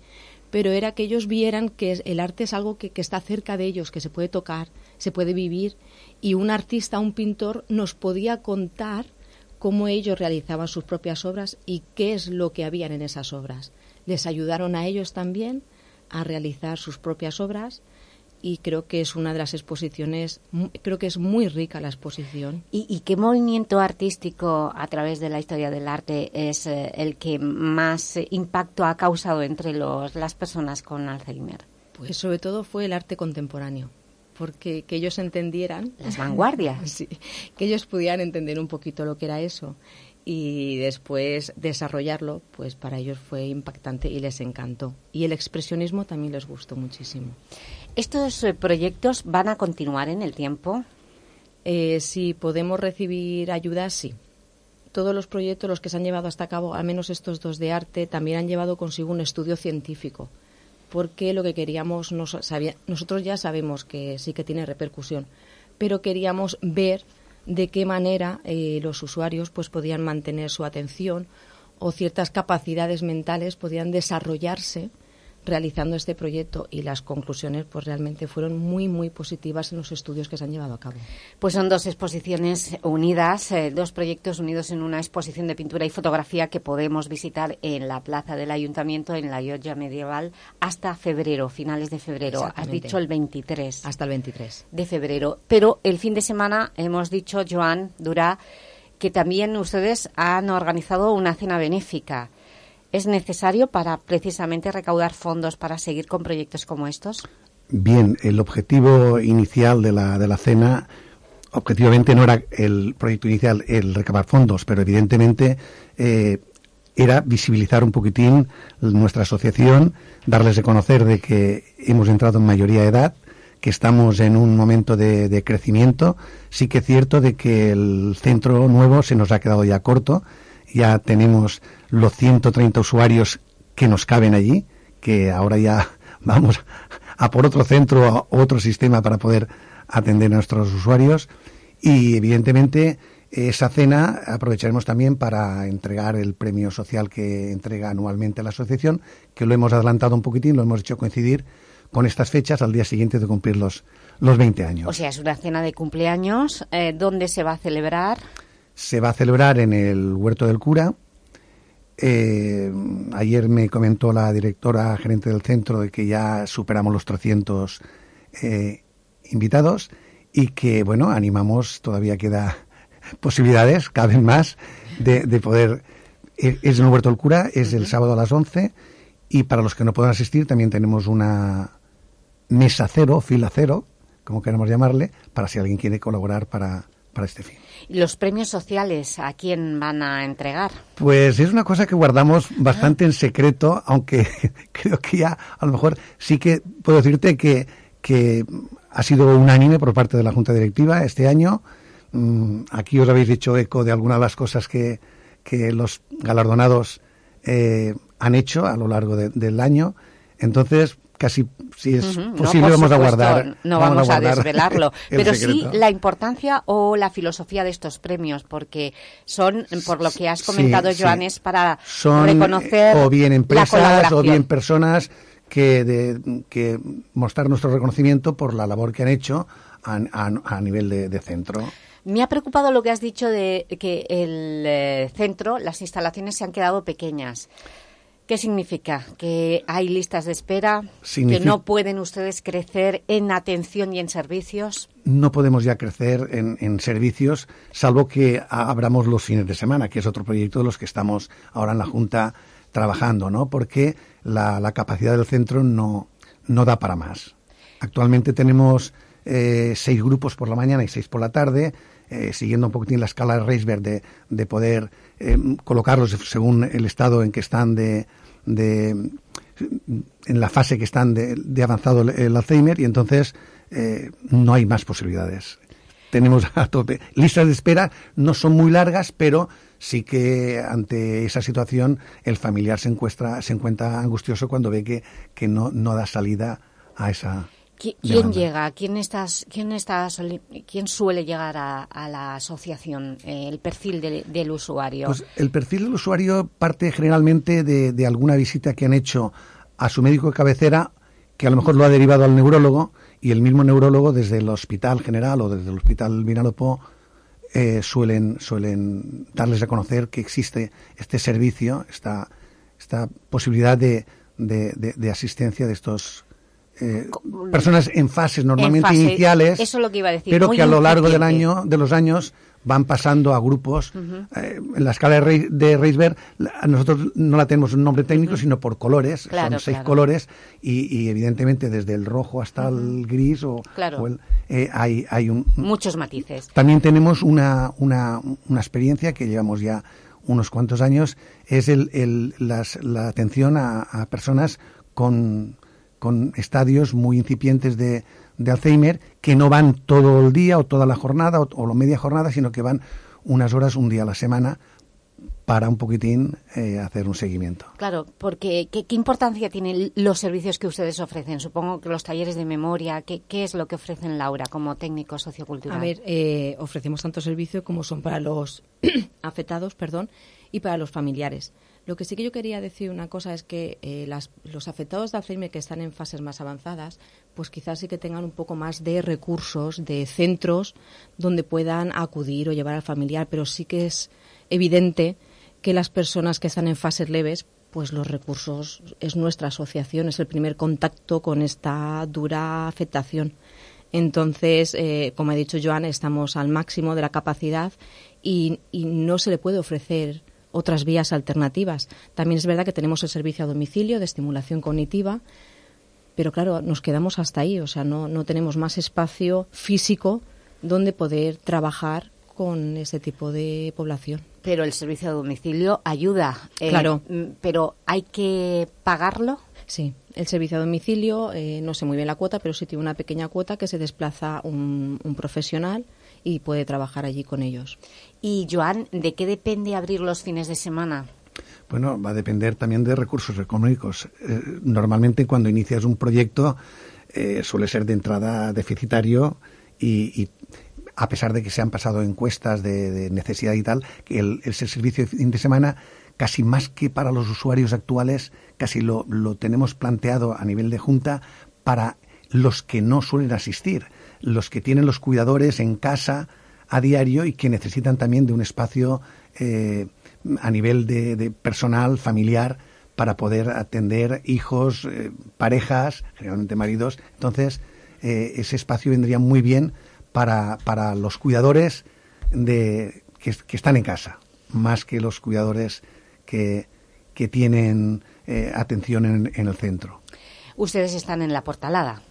pero era que ellos vieran que el arte es algo que, que está cerca de ellos, que se puede tocar, se puede vivir y un artista, un pintor, nos podía contar cómo ellos realizaban sus propias obras y qué es lo que habían en esas obras. Les ayudaron a ellos también a realizar sus propias obras y creo que es una de las exposiciones, creo que es muy rica la exposición. ¿Y, qué movimiento artístico a través de la historia del arte es eh, el que más impacto ha causado entre los, las personas con Alzheimer? Pues sobre todo fue el arte contemporáneo porque que ellos entendieran las vanguardias sí, que ellos pudieran entender un poquito lo que era eso y después desarrollarlo, pues para ellos fue impactante y les encantó. Y el expresionismo también les gustó muchísimo. ¿Estos eh, proyectos van a continuar en el tiempo? Eh, si podemos recibir ayuda, sí. Todos los proyectos, los que se han llevado hasta cabo, al menos estos dos de arte, también han llevado consigo un estudio científico. Porque lo que queríamos, nosotros ya sabemos que sí que tiene repercusión, pero queríamos ver de qué manera eh, los usuarios pues podían mantener su atención o ciertas capacidades mentales podían desarrollarse realizando este proyecto y las conclusiones pues realmente fueron muy muy positivas en los estudios que se han llevado a cabo. Pues son dos exposiciones unidas, eh, dos proyectos unidos en una exposición de pintura y fotografía que podemos visitar en la plaza del Ayuntamiento en la Llotja Medieval hasta febrero, finales de febrero. Has dicho el 23. Hasta el 23 de febrero, pero el fin de semana hemos dicho Joan Durá que también ustedes han organizado una cena benéfica es necesario para precisamente recaudar fondos para seguir con proyectos como estos? Bien, el objetivo inicial de la, de la cena, objetivamente no era el proyecto inicial el recabar fondos, pero evidentemente eh, era visibilizar un poquitín nuestra asociación, darles de conocer de que hemos entrado en mayoría de edad, que estamos en un momento de, de crecimiento. Sí que es cierto de que el centro nuevo se nos ha quedado ya corto, ya tenemos los 130 usuarios que nos caben allí, que ahora ya vamos a por otro centro, a otro sistema para poder atender a nuestros usuarios. Y evidentemente esa cena aprovecharemos también para entregar el premio social que entrega anualmente la asociación, que lo hemos adelantado un poquitín, lo hemos hecho coincidir con estas fechas al día siguiente de cumplir los, los 20 años. O sea, es una cena de cumpleaños. Eh, ¿Dónde se va a celebrar? Se va a celebrar en el Huerto del Cura, eh, ayer me comentó la directora gerente del centro de que ya superamos los 300 eh, invitados y que, bueno, animamos, todavía queda posibilidades, caben más, de, poder... Eh, es en Huerto del Cura, es el sábado a las 11 y para los que no puedan asistir también tenemos una mesa cero, fila cero, como queremos llamarle, para si alguien quiere colaborar para, para este fin. ¿Los premios sociales a quién van a entregar? Pues es una cosa que guardamos bastante en secreto, aunque creo que ya a lo mejor sí que puedo decirte que, que ha sido unánime por parte de la Junta Directiva este año. Mm, aquí os habéis dicho eco de algunas de las cosas que, que los galardonados eh, han hecho a lo largo del año. Entonces, casi si es posible vamos a guardar no vamos, a, desvelarlo. pero sí la importancia o la filosofía de estos premios porque son por lo que has comentado Joanes para reconocer o bien empresas o bien personas que de, que mostrar nuestro reconocimiento por la labor que han hecho a, nivel de, centro. Me ha preocupado lo que has dicho de que el eh, centro, las instalaciones se han quedado pequeñas. ¿Qué significa? ¿Que hay listas de espera? ¿Que no pueden ustedes crecer en atención y en servicios? No podemos ya crecer en, servicios, salvo que abramos los fines de semana, que es otro proyecto de los que estamos ahora en la Junta trabajando, ¿no? Porque la, capacidad del centro no, no da para más. Actualmente tenemos eh, seis grupos por la mañana y seis por la tarde, eh, siguiendo un poquitín la escala de Reisberg de, de poder eh, colocarlos según el estado en que están de, de en la fase que están de, de avanzado el, Alzheimer y entonces eh, no hay más posibilidades. Tenemos a tope. Listas de espera no son muy largas, pero sí que ante esa situación el familiar se encuentra, se encuentra angustioso cuando ve que, que no, no da salida a esa, ¿Quién llega? ¿Quién, estás, quién, ¿Quién suele llegar a, la asociación? Eh, ¿El perfil del usuario? Pues el perfil del usuario parte generalmente de, alguna visita que han hecho a su médico de cabecera, que a lo mejor lo ha derivado al neurólogo, y el mismo neurólogo desde el hospital general o desde el hospital Vinalopó eh, suelen, darles a conocer que existe este servicio, esta, esta posibilidad de, de, de, de asistencia de estos eh, personas en fases normalmente iniciales, eso es lo que iba a decir, pero que a lo largo del año, de los años, van pasando a grupos. Eh, en la escala de, de Reisberg, la- nosotros no la tenemos un nombre técnico, sino por colores. Claro, Son seis claro. colores y, y evidentemente desde el rojo hasta el gris o, Claro. o el- eh, hay, hay un, Muchos matices. también tenemos una, una, una experiencia que llevamos ya unos cuantos años, es el, el- las- la atención a, a personas con, con estadios muy incipientes de, de Alzheimer que no van todo el día o toda la jornada o, o media jornada, sino que van unas horas, un día a la semana para un poquitín eh, hacer un seguimiento. Claro, porque ¿qué, qué importancia tienen los servicios que ustedes ofrecen? Supongo que los talleres de memoria, ¿qué, qué es lo que ofrecen Laura como técnico sociocultural? A ver, eh, ofrecemos tanto servicio como son para los afectados, perdón, y para los familiares. Lo que sí que yo quería decir una cosa es que eh, las- los afectados de Alzheimer que están en fases más avanzadas, pues quizás sí que tengan un poco más de recursos, de centros donde puedan acudir o llevar al familiar, pero sí que es evidente que las personas que están en fases leves, pues los recursos es nuestra asociación, es el primer contacto con esta dura afectación. Entonces, eh, como ha dicho Joan, estamos al máximo de la capacidad y, y no se le puede ofrecer otras vías alternativas. También es verdad que tenemos el servicio a domicilio de estimulación cognitiva, pero claro, nos quedamos hasta ahí, o sea, no, no tenemos más espacio físico donde poder trabajar con ese tipo de población. Pero el servicio a domicilio ayuda. eh, Claro. mm, Pero ¿hay que pagarlo? Sí, el servicio a domicilio, eh, no sé muy bien la cuota, pero sí tiene una pequeña cuota que se desplaza un, un profesional y puede trabajar allí con ellos. Y Joan, ¿de qué depende abrir los fines de semana? Bueno, va a depender también de recursos económicos. Eh, normalmente cuando inicias un proyecto eh, suele ser de entrada deficitario y, y a pesar de que se han pasado encuestas de, de necesidad y tal, que el, ese servicio de fin de semana casi más que para los usuarios actuales, casi lo, lo tenemos planteado a nivel de junta para los que no suelen asistir, los que tienen los cuidadores en casa a diario y que necesitan también de un espacio eh, a nivel de, de personal, familiar, para poder atender hijos, eh, parejas, generalmente maridos. Entonces, eh, ese espacio vendría muy bien para, para los cuidadores de, que, están en casa, más que los cuidadores que, que tienen atención en, en el centro. Ustedes están en la portalada.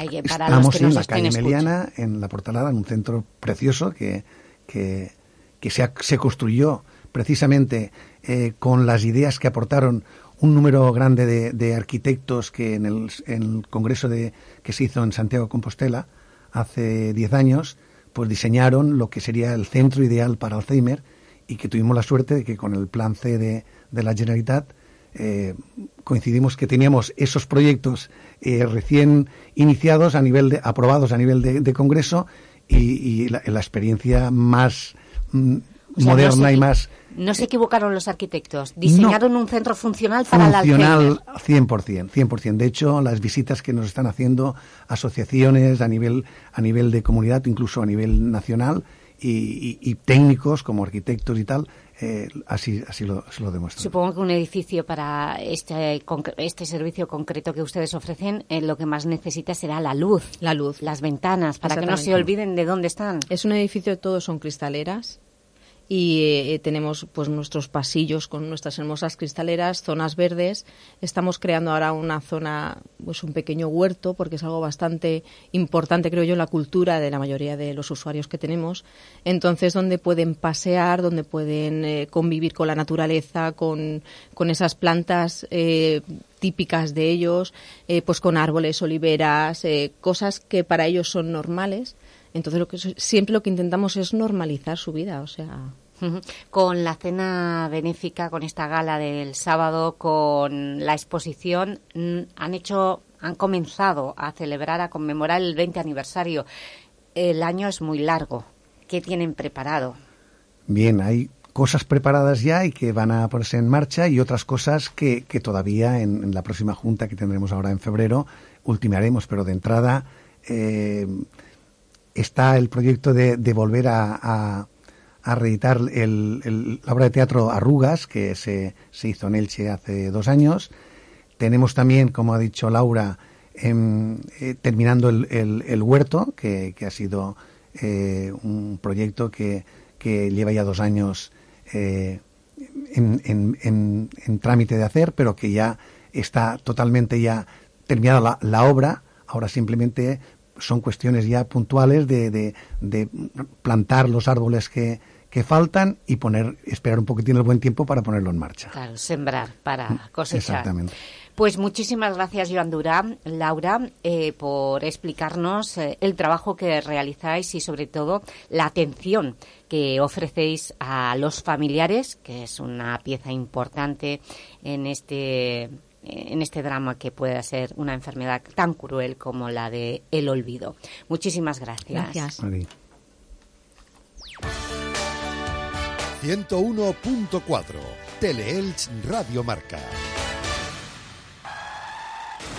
Hay los Estamos que en nos la calle. Meliana, en la Portalada, en un centro precioso que, que, que se, ha- se construyó precisamente eh, con las ideas que aportaron un número grande de, de arquitectos que en el, en el congreso de, que se hizo en Santiago de Compostela hace 10 años, pues diseñaron lo que sería el centro ideal para Alzheimer y que tuvimos la suerte de que con el plan C de, de la Generalitat eh, coincidimos que teníamos esos proyectos eh, recién iniciados a nivel de aprobados a nivel de, de congreso y, y la, la experiencia más mm, O sea, moderna no se y más No se equivocaron los arquitectos. Diseñaron un centro funcional para funcional Alzheimer. 100%, 100%. De hecho, las visitas que nos están haciendo asociaciones a nivel a nivel de comunidad, incluso a nivel nacional y, y- y técnicos como arquitectos y tal, eh, así así lo, demuestran. Supongo que un edificio para este, este servicio concreto que ustedes ofrecen, eh, lo que más necesita será la luz. La luz. Las ventanas, para que no se olviden de dónde están. Es un edificio, todos son cristaleras y eh, tenemos pues nuestros pasillos con nuestras hermosas cristaleras, zonas verdes. Estamos creando ahora una zona, pues un pequeño huerto, porque es algo bastante importante, creo yo, en la cultura de la mayoría de los usuarios que tenemos. Entonces, donde pueden pasear, donde pueden eh, convivir con la naturaleza, con, con esas plantas eh, típicas de ellos, eh, pues con árboles, oliveras, eh, cosas que para ellos son normales. Entonces, lo que, siempre lo que intentamos es normalizar su vida, o sea... Con la cena benéfica, con esta gala del sábado, con la exposición, mm, han hecho, han comenzado a celebrar, a conmemorar el 20 aniversario. El año es muy largo. ¿Qué tienen preparado? Bien, hay cosas preparadas ya y que van a ponerse en marcha y otras cosas que, que todavía en, en la próxima junta que tendremos ahora en febrero ultimaremos, pero de entrada eh, está el proyecto de, de volver a, a- reeditar el- la obra de teatro Arrugas, que se, se hizo en Elche hace dos años. Tenemos también, como ha dicho Laura, em, eh, terminando el, el, huerto, que, que, ha sido eh, un proyecto que, que, lleva ya dos años eh, en, en, en, trámite de hacer, pero que ya está totalmente ya terminada la obra. Ahora simplemente son cuestiones ya puntuales de, de, de plantar los árboles que, que faltan y poner, esperar un poquitín el buen tiempo para ponerlo en marcha. Claro, sembrar para mm, cosechar. Exactamente. Pues muchísimas gracias, Joan Durán, Laura, eh, por explicarnos eh, el trabajo que realizáis y, sobre todo, la atención que ofrecéis a los familiares, que es una pieza importante en este en este drama que pueda ser una enfermedad tan cruel como la de el olvido. Muchísimas gracias. Gracias. 101.4 Teleelch Radio Marca.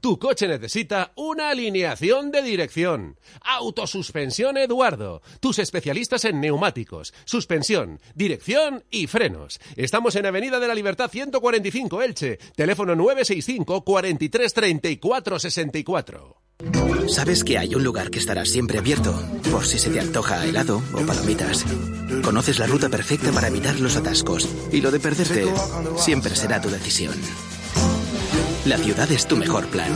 Tu coche necesita una alineación de dirección. Autosuspensión Eduardo. Tus especialistas en neumáticos, suspensión, dirección y frenos. Estamos en Avenida de la Libertad 145 Elche. Teléfono 965 43 34 64. Sabes que hay un lugar que estará siempre abierto, por si se te antoja helado o palomitas. Conoces la ruta perfecta para evitar los atascos, y lo de perderte siempre será tu decisión. La ciudad es tu mejor plan.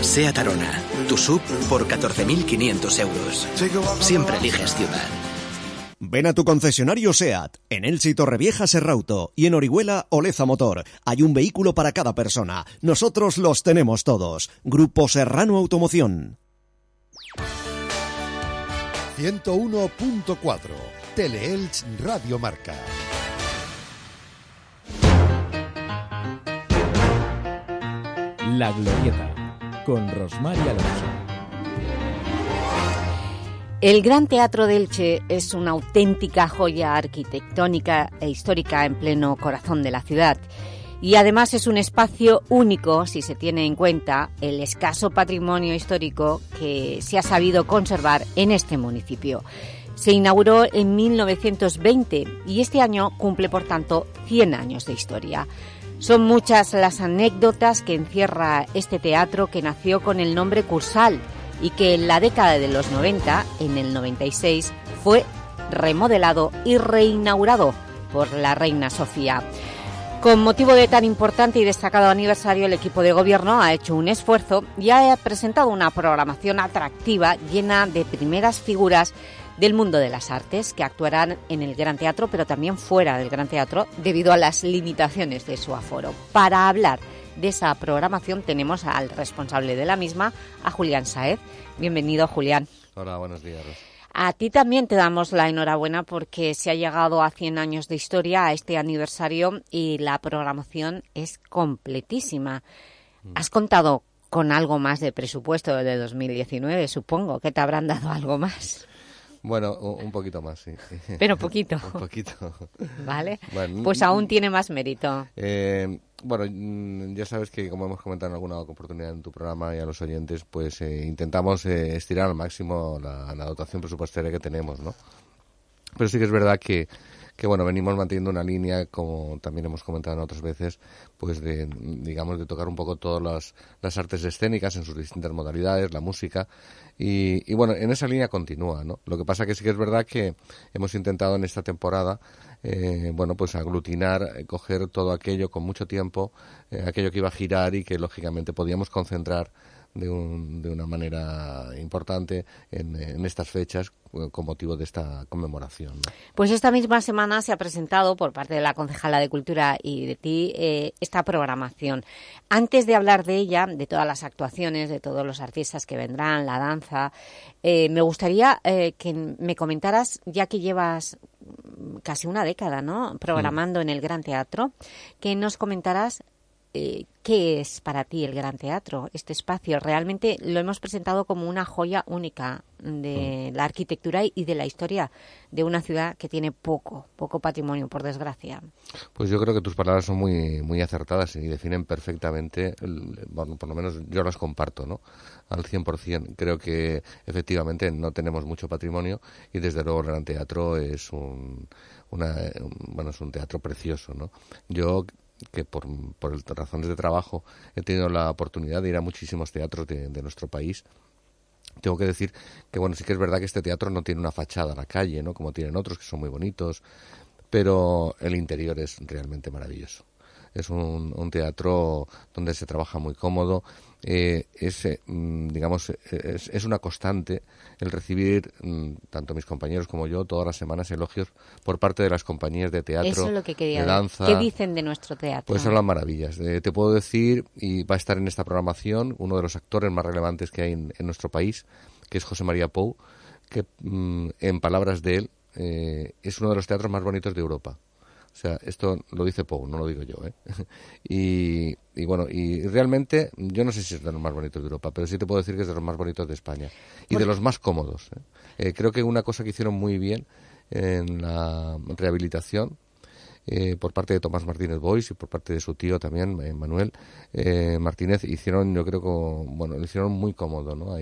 Sea Tarona, tu sub por 14.500 euros. Siempre eliges ciudad. Ven a tu concesionario SEAT, en Elche y Torrevieja Serrauto y en Orihuela Oleza Motor. Hay un vehículo para cada persona. Nosotros los tenemos todos. Grupo Serrano Automoción. 101.4 Teleelch Radio Marca. La Glorieta con Rosmar Alonso. El Gran Teatro de Elche es una auténtica joya arquitectónica e histórica en pleno corazón de la ciudad y además es un espacio único si se tiene en cuenta el escaso patrimonio histórico que se ha sabido conservar en este municipio. Se inauguró en 1920 y este año cumple, por tanto, 100 años de historia. Son muchas las anécdotas que encierra este teatro que nació con el nombre Cursal y que en la década de los 90, en el 96, fue remodelado y reinaugurado por la reina Sofía. Con motivo de tan importante y destacado aniversario, el equipo de gobierno ha hecho un esfuerzo y ha presentado una programación atractiva llena de primeras figuras del mundo de las artes que actuarán en el Gran Teatro, pero también fuera del Gran Teatro debido a las limitaciones de su aforo. Para hablar de esa programación tenemos al responsable de la misma, a Julián Saez. Bienvenido, Julián. Hola, buenos días. A ti también te damos la enhorabuena porque se ha llegado a 100 años de historia, a este aniversario, y la programación es completísima. Mm. ¿Has contado con algo más de presupuesto de 2019, supongo, que te habrán dado algo más? Bueno, un poquito más, sí. Pero poquito. un poquito. Vale. pues aún tiene más mérito. Eh, bueno, mm, ya sabes que como hemos comentado en alguna oportunidad en tu programa y a los oyentes, pues eh, intentamos eh, estirar al máximo la, la, dotación presupuestaria que tenemos, ¿no? Pero sí que es verdad que, que bueno, venimos manteniendo una línea, como también hemos comentado en otras veces, pues de, digamos, de tocar un poco todas las, las artes escénicas en sus distintas modalidades, la música, y, y, bueno, en esa línea continúa, ¿no? Lo que pasa que sí que es verdad que hemos intentado en esta temporada, eh, bueno, pues aglutinar, eh, coger todo aquello con mucho tiempo, eh, aquello que iba a girar y que lógicamente podíamos concentrar de, un, de una manera importante en, en, estas fechas con motivo de esta conmemoración. ¿no? Pues esta misma semana se ha presentado por parte de la Concejala de Cultura y de ti eh, esta programación. Antes de hablar de ella, de todas las actuaciones, de todos los artistas que vendrán, la danza, eh, me gustaría eh, que me comentaras, ya que llevas casi una década ¿no? programando mm. en el Gran Teatro, que nos comentaras eh, ¿qué es para ti el Gran Teatro, este espacio? Realmente lo hemos presentado como una joya única de mm. la arquitectura y de la historia de una ciudad que tiene poco, poco patrimonio, por desgracia. Pues yo creo que tus palabras son muy, muy acertadas y definen perfectamente, bueno, por lo menos yo las comparto, ¿no? Al 100%. Creo que efectivamente no tenemos mucho patrimonio y desde luego el Gran Teatro es un, una, bueno, es un teatro precioso, ¿no? Yo que por, por razones de trabajo he tenido la oportunidad de ir a muchísimos teatros de, nuestro país. Tengo que decir que bueno sí que es verdad que este teatro no tiene una fachada a la calle no como tienen otros que son muy bonitos pero el interior es realmente maravilloso. Es un, un teatro donde se trabaja muy cómodo eh, es, eh, mm, digamos, es, es, una constante el recibir, mm, tanto mis compañeros como yo, todas las semanas elogios por parte de las compañías de teatro, de danza. ¿Qué dicen de nuestro teatro? Pues son las maravillas. Eh, te puedo decir, y va a estar en esta programación, uno de los actores más relevantes que hay en, nuestro país, que es José María Pou, que mm, en palabras de él es uno de los teatros más bonitos de Europa. O sea, esto lo dice Pou, no lo digo yo. ¿eh? y, y, bueno, y realmente yo no sé si es de los más bonitos de Europa, pero sí te puedo decir que es de los más bonitos de España y de los más cómodos. ¿eh? Eh, creo que una cosa que hicieron muy bien en la rehabilitación eh, por parte de Tomás Martínez Bois y por parte de su tío también, Manuel Martínez, hicieron, yo creo que, bueno, lo hicieron muy cómodo, ¿no?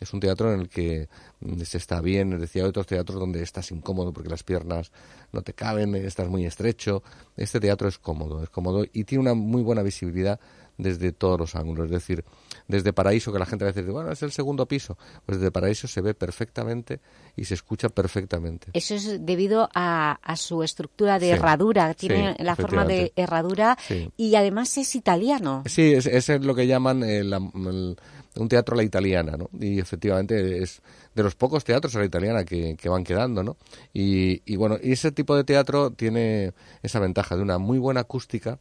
Es un teatro en el que mm, se está bien, decía, otros teatros donde estás incómodo porque las piernas no te caben, estás muy estrecho. Este teatro es cómodo, es cómodo y tiene una muy buena visibilidad desde todos los ángulos. Es decir, desde Paraíso, que la gente a veces dice, bueno, es el segundo piso. Pues desde Paraíso se ve perfectamente y se escucha perfectamente. Eso es debido a, su estructura de herradura. Tiene la forma de herradura y además es italiano. Sí, es, es lo que llaman el, un teatro a la italiana, ¿no? Y efectivamente es de los pocos teatros a la italiana que, van quedando, ¿no? Y, y bueno, y ese tipo de teatro tiene esa ventaja de una muy buena acústica,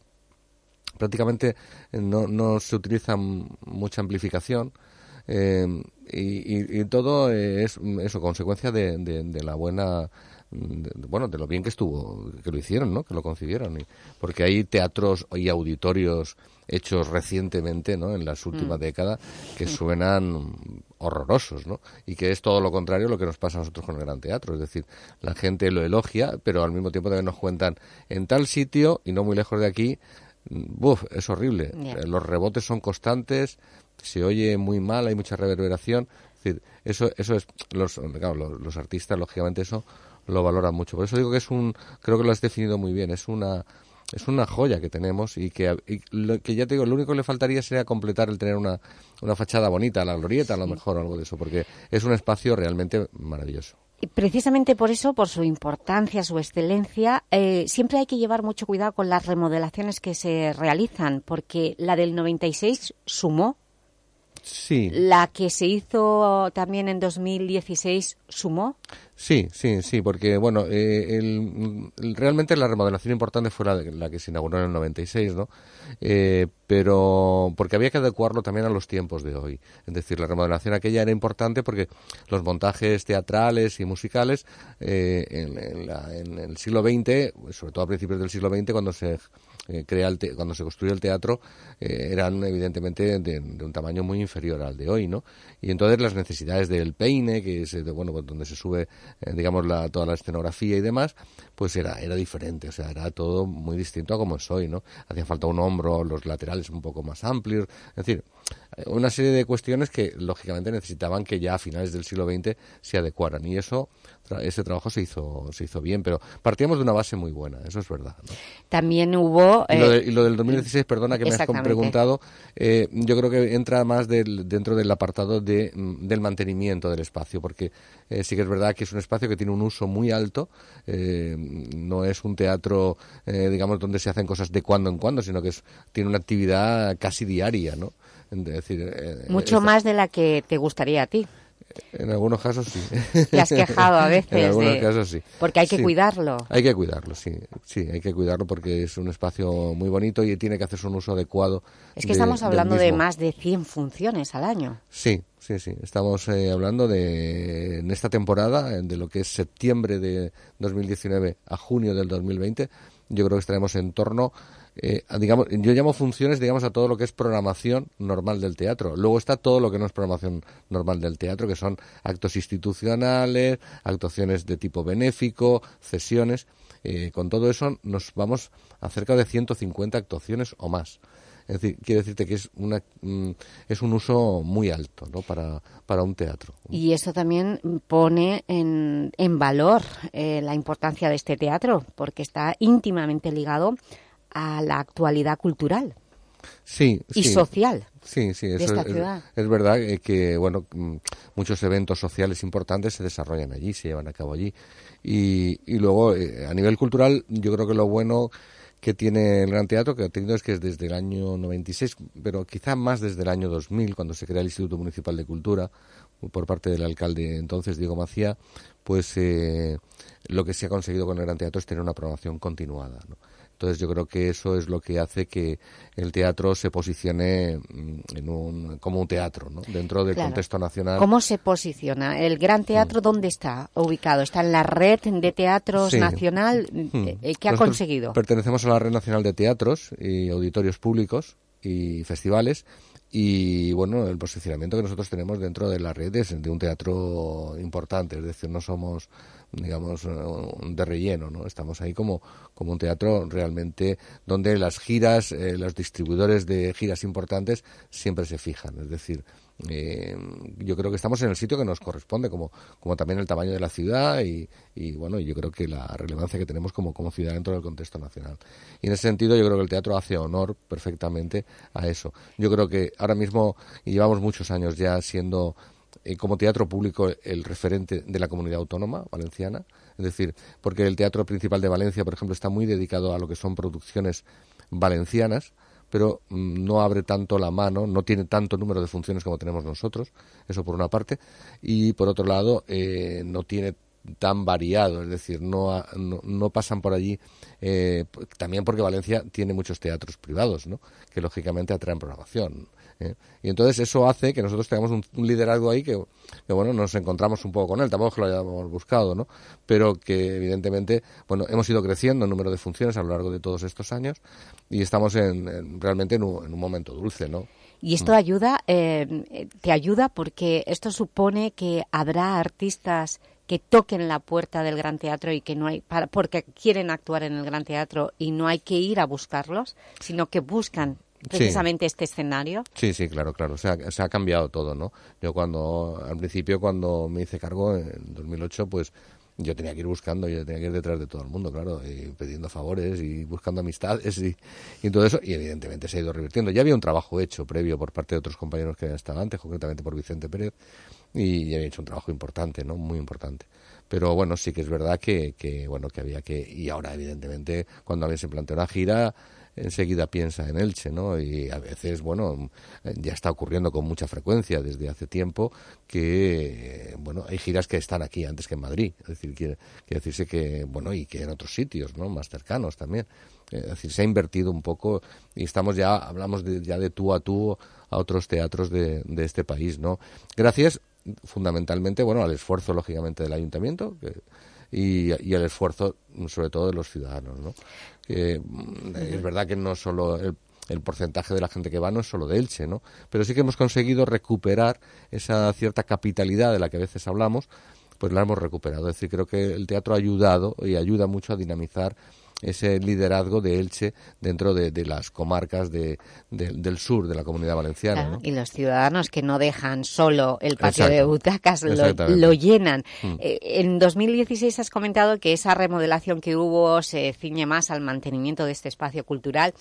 prácticamente eh, no, no se utiliza mucha amplificación eh, y, y, todo es eso consecuencia de, de, la buena bueno de lo bien que estuvo que lo hicieron no que lo concibieron porque hay teatros y auditorios hechos recientemente no en las últimas mm. décadas que suenan horrorosos no y que es todo lo contrario a lo que nos pasa a nosotros con el gran teatro es decir la gente lo elogia pero al mismo tiempo también nos cuentan en tal sitio y no muy lejos de aquí Buf, es horrible. Eh, los rebotes son constantes, se oye muy mal, hay mucha reverberación. Es decir, eso, eso es, los, los, artistas, lógicamente, eso lo valoran mucho. Por eso digo que es un, creo que lo has definido muy bien, es una, es una joya que tenemos y que, lo, que ya te digo, lo único que le faltaría sería completar el tener una, una fachada bonita, la glorieta a lo mejor, algo de eso, porque es un espacio realmente maravilloso. Y precisamente por eso, por su importancia, su excelencia, eh, siempre hay que llevar mucho cuidado con las remodelaciones que se realizan, porque la del 96 sumó Sí. ¿La que se hizo también en 2016 sumó? Sí, sí, sí, porque bueno, eh, el, el- realmente la remodelación importante fue la, la que se inauguró en el 96, ¿no? Eh, pero porque había que adecuarlo también a los tiempos de hoy. Es decir, la remodelación aquella era importante porque los montajes teatrales y musicales eh, en, en la- en el siglo XX, sobre todo a principios del siglo XX, cuando se eh, crea el te- cuando se construye el teatro eh, eran evidentemente de, un tamaño muy inferior al de hoy no y entonces las necesidades del peine que es eh, de, bueno pues donde se sube digamos la, toda la escenografía y demás pues era era diferente o sea era todo muy distinto a como es hoy no hacía falta un hombro los laterales un poco más amplios es decir una serie de cuestiones que lógicamente necesitaban que ya a finales del siglo XX se adecuaran. Y eso tra- ese trabajo se hizo se hizo bien pero partíamos de una base muy buena eso es verdad ¿no? También hubo... Y lo, eh, de- y lo del 2016, perdona que me has preguntado, eh, yo creo que entra más del- dentro del apartado de, mm, del mantenimiento del espacio, porque eh, sí que es verdad que es un espacio que tiene un uso muy alto, eh, no es un teatro, eh, digamos, donde se hacen cosas de cuando en cuando, sino que es, tiene una actividad casi diaria, ¿no? Es decir, eh, Mucho esta- más de la que te gustaría a ti. En algunos casos sí. Te has quejado a veces En algunos de- casos sí. porque hay que Sí. cuidarlo. Hay que cuidarlo, sí. Sí, hay que cuidarlo porque es un espacio muy bonito y tiene que hacerse un uso adecuado. Es que de- estamos hablando de más de 100 funciones al año. Sí, sí, sí. Estamos eh, hablando de, en esta temporada, eh, de lo que es septiembre de 2019 a junio del 2020. Yo creo que estaremos en torno, eh, digamos, yo llamo funciones, digamos, a todo lo que es programación normal del teatro. Luego está todo lo que no es programación normal del teatro, que son actos institucionales, actuaciones de tipo benéfico, cesiones. Eh, con todo eso nos vamos a cerca de 150 actuaciones o más. Es decir, quiere decirte que es una mm, es un uso muy alto, ¿no? Para para un teatro. Y eso también pone en, en valor eh, la importancia de este teatro, porque está íntimamente ligado a la actualidad cultural Sí, y sí. social. Sí, sí, eso es, verdad eh, que bueno mm, muchos eventos sociales importantes se desarrollan allí, se llevan a cabo allí y, y luego eh, a nivel cultural yo creo que lo bueno que tiene el Gran Teatro que ha tenido es que es desde el año 96, pero quizá más desde el año 2000 cuando se crea el Instituto Municipal de Cultura por parte del alcalde entonces Diego Macía, pues eh, lo que se ha conseguido con el Gran Teatro es tener una programación continuada. ¿no? Entonces yo creo que eso es lo que hace que el teatro se posicione mm, en un, como un teatro, ¿no? dentro del Claro. contexto nacional. ¿Cómo se posiciona? ¿El Gran Teatro dónde está ubicado? ¿Está en la red de teatros Sí. nacional? Hmm. Eh, ¿Qué ha Nosotros conseguido? Pertenecemos a la Red Nacional de Teatros y Auditorios Públicos y Festivales. Y bueno, el posicionamiento que nosotros tenemos dentro de la red es de un teatro importante, es decir, no somos, digamos, eh, de relleno, ¿no? Estamos ahí como, como un teatro realmente donde las giras, eh, los distribuidores de giras importantes siempre se fijan, es decir, eh, yo creo que estamos en el sitio que nos corresponde, como, como también el tamaño de la ciudad y, y bueno, yo creo que la relevancia que tenemos como, como ciudad dentro del contexto nacional. Y en ese sentido yo creo que el teatro hace honor perfectamente a eso. Yo creo que ahora mismo, y llevamos muchos años ya siendo eh, como teatro público el referente de la comunidad autónoma valenciana, es decir, porque el Teatro Principal de Valencia, por ejemplo, está muy dedicado a lo que son producciones valencianas, pero mm, no abre tanto la mano, no tiene tanto número de funciones como tenemos nosotros, eso por una parte, y por otro lado eh, no tiene tan variado, es decir, no, no, no pasan por allí, eh, también porque Valencia tiene muchos teatros privados, ¿no? que lógicamente atraen programación. ¿Eh? Y entonces eso hace que nosotros tengamos un, un liderazgo ahí que, que, bueno, nos encontramos un poco con él, tampoco es que lo hayamos buscado, ¿no? Pero que evidentemente, bueno, hemos ido creciendo en número de funciones a lo largo de todos estos años y estamos en, en- realmente en un, en un momento dulce, ¿no? Y esto ayuda, eh, te ayuda porque esto supone que habrá artistas que toquen la puerta del Gran Teatro y que no hay, para, porque quieren actuar en el Gran Teatro y no hay que ir a buscarlos, sino que buscan precisamente este escenario. Sí, sí, claro, claro. Se ha, se ha cambiado todo, ¿no? Yo cuando, al principio, cuando me hice cargo en 2008, pues yo tenía que ir buscando, yo tenía que ir detrás de todo el mundo, claro, y pidiendo favores y buscando amistades y, y todo eso, y evidentemente se ha ido revirtiendo. Ya había un trabajo hecho previo por parte de otros compañeros que habían estado antes, concretamente por Vicente Pérez, y había hecho un trabajo importante, ¿no? Muy importante. Pero bueno, sí que es verdad que, que bueno, que había que, y ahora evidentemente, cuando alguien se plantea una gira, enseguida piensa en Elche, ¿no? Y a veces, bueno, ya está ocurriendo con mucha frecuencia desde hace tiempo que, bueno, hay giras que están aquí antes que en Madrid. Es decir, quiere, quiere decirse que, bueno, y que en otros sitios, ¿no? Más cercanos también. Es decir, se ha invertido un poco y estamos ya, hablamos de, ya de tú a tú a otros teatros de, de este país, ¿no? Gracias fundamentalmente, bueno, al esfuerzo, lógicamente, del ayuntamiento y, y al esfuerzo, sobre todo, de los ciudadanos, ¿no? Que, mm, es verdad que no solo el, el porcentaje de la gente que va no es solo de Elche, ¿no? Pero sí que hemos conseguido recuperar esa cierta capitalidad de la que a veces hablamos, pues la hemos recuperado. Es decir, creo que el teatro ha ayudado y ayuda mucho a dinamizar ese liderazgo de Elche dentro de, de las comarcas de, de, del sur de la comunidad valenciana. Claro, ¿no? Y los ciudadanos que no dejan solo el patio Exacto. de butacas, lo, lo llenan. Mm. Eh, en 2016 has comentado que esa remodelación que hubo se ciñe más al mantenimiento de este espacio cultural.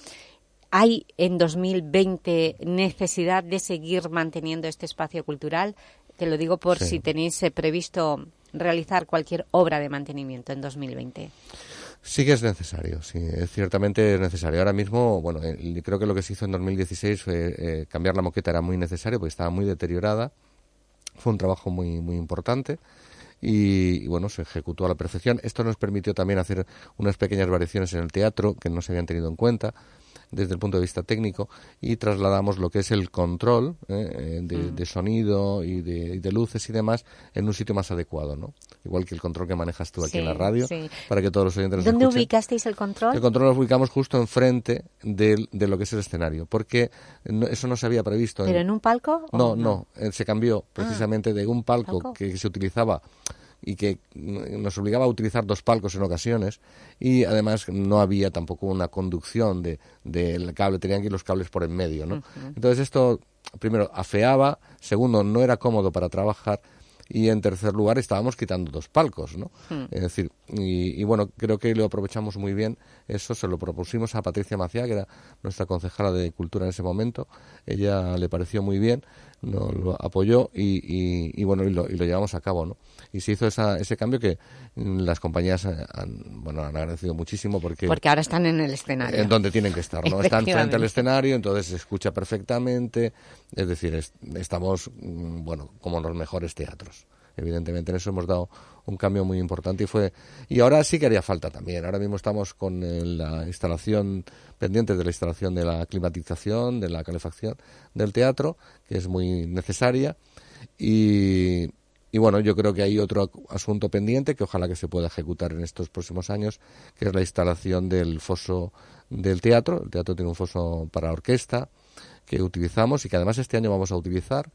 ¿Hay en 2020 necesidad de seguir manteniendo este espacio cultural? Te lo digo por Sí. si tenéis eh, previsto realizar cualquier obra de mantenimiento en 2020. Sí que es necesario, sí, eh, ciertamente es necesario. Ahora mismo, bueno, eh, creo que lo que se hizo en 2016 fue eh, cambiar la moqueta era muy necesario porque estaba muy deteriorada. Fue un trabajo muy muy importante y, y, bueno, se ejecutó a la perfección. Esto nos permitió también hacer unas pequeñas variaciones en el teatro que no se habían tenido en cuenta desde el punto de vista técnico y trasladamos lo que es el control eh, eh, de, Mm. de sonido y de, y de luces y demás en un sitio más adecuado, ¿no? Igual que el control que manejas tú aquí Sí, en la radio, sí. para que todos los oyentes ¿Dónde ubicasteis el control? El control lo ubicamos justo enfrente del- de, lo que es el escenario, porque no- eso no se había previsto. ¿Pero en un palco? No, no, eh, se cambió Ah. precisamente de un palco, ¿Palco? que se utilizaba y que nos obligaba a utilizar dos palcos en ocasiones y además no había tampoco una conducción de- del cable, tenían que ir los cables por en medio, ¿no? Entonces esto, primero, afeaba, segundo, no era cómodo para trabajar y en tercer lugar estábamos quitando dos palcos, ¿no? Hmm. Es decir, y, y bueno, creo que lo aprovechamos muy bien. Eso se lo propusimos a Patricia Macía, que era nuestra concejala de Cultura en ese momento. Ella le pareció muy bien, nos lo apoyó y, y, y bueno, y lo, y lo llevamos a cabo, ¿no? Y se hizo esa, ese cambio que mm, las compañías eh, han, bueno, han agradecido muchísimo porque... Porque ahora están en el escenario. En donde tienen que estar, ¿no? Están frente al escenario, entonces se escucha perfectamente. Es decir, es- estamos, mm, bueno, como en los mejores teatros. Evidentemente, en eso hemos dado un cambio muy importante y fue. Y ahora sí que haría falta también. Ahora mismo estamos con eh, la instalación, pendientes de la instalación de la climatización, de la calefacción del teatro, que es muy necesaria. Y, y bueno, yo creo que hay otro asunto pendiente que ojalá que se pueda ejecutar en estos próximos años, que es la instalación del foso del teatro. El teatro tiene un foso para orquesta que utilizamos y que además este año vamos a utilizar.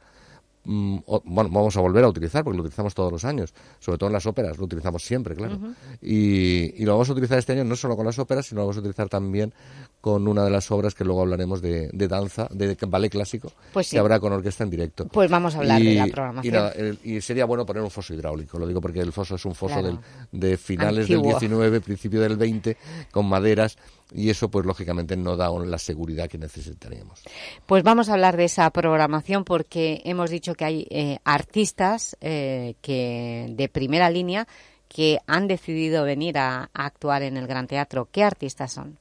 Mm, o- bueno, vamos a volver a utilizar porque lo utilizamos todos los años, sobre todo en las óperas, lo utilizamos siempre, claro. Y, y lo vamos a utilizar este año no solo con las óperas, sino lo vamos a utilizar también con una de las obras que luego hablaremos de, de danza, de ballet clásico, Pues sí. que habrá con orquesta en directo. Pues vamos a hablar Y- de la Y, programación. nada, el- y sería bueno poner un foso hidráulico, lo digo porque el foso es un foso Claro. del, de finales Antiguo. del 19, principio del 20, con maderas, y eso pues lógicamente no da la seguridad que necesitaríamos. Pues vamos a hablar de esa programación porque hemos dicho que hay eh, artistas eh, que de primera línea que han decidido venir a, a actuar en el Gran Teatro. ¿Qué artistas son?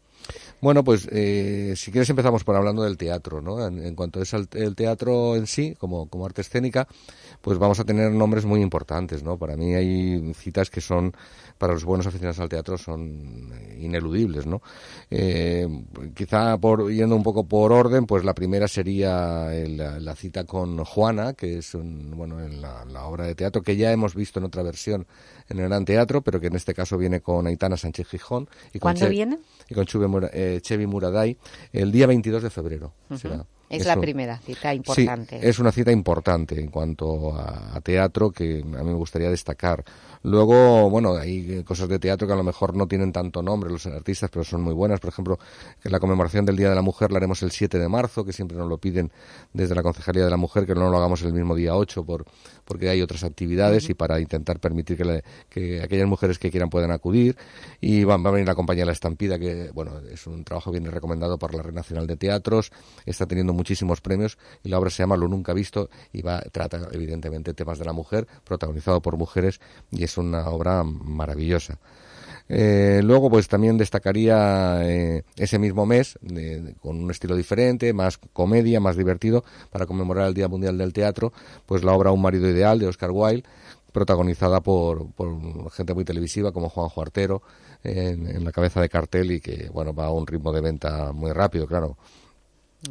Bueno, pues eh, si quieres empezamos por hablando del teatro, ¿no? En, cuanto es el teatro en sí, como, como arte escénica, pues vamos a tener nombres muy importantes, ¿no? Para mí hay citas que son, para los buenos aficionados al teatro, son eh, ineludibles, ¿no? Eh, quizá por yendo un poco por orden, pues la primera sería el- la, la cita con Juana, que es un, bueno, en la obra de teatro que ya hemos visto en otra versión en el Gran Teatro, pero que en este caso viene con Aitana Sánchez Gijón. Y con ¿Cuándo Che- viene? y con Chube Mura- eh, Chevi Muraday el día 22 de febrero. Será. Es la un- primera cita importante. Sí, es una cita importante en cuanto a, a teatro que a mí me gustaría destacar. Luego, bueno, hay cosas de teatro que a lo mejor no tienen tanto nombre los artistas, pero son muy buenas. Por ejemplo, que la conmemoración del Día de la Mujer la haremos el 7 de marzo, que siempre nos lo piden desde la Concejalía de la Mujer, que no lo hagamos el mismo día 8 por, porque hay otras actividades y para intentar permitir que, que aquellas mujeres que quieran puedan acudir. Y va, va a venir la compañía La Estampida, que bueno, es un trabajo bien recomendado por la Red Nacional de Teatros, está teniendo muchísimos premios y la obra se llama Lo Nunca Visto y va, trata evidentemente temas de la mujer, protagonizado por mujeres y es una obra maravillosa. Eh, luego, pues también destacaría eh, ese mismo mes, con un estilo diferente, más comedia, más divertido, para conmemorar el Día Mundial del Teatro, pues la obra Un marido ideal de Oscar Wilde, protagonizada por, por gente muy televisiva como Juan Juartero, en, en, la cabeza de cartel y que, bueno, va a un ritmo de venta muy rápido, claro.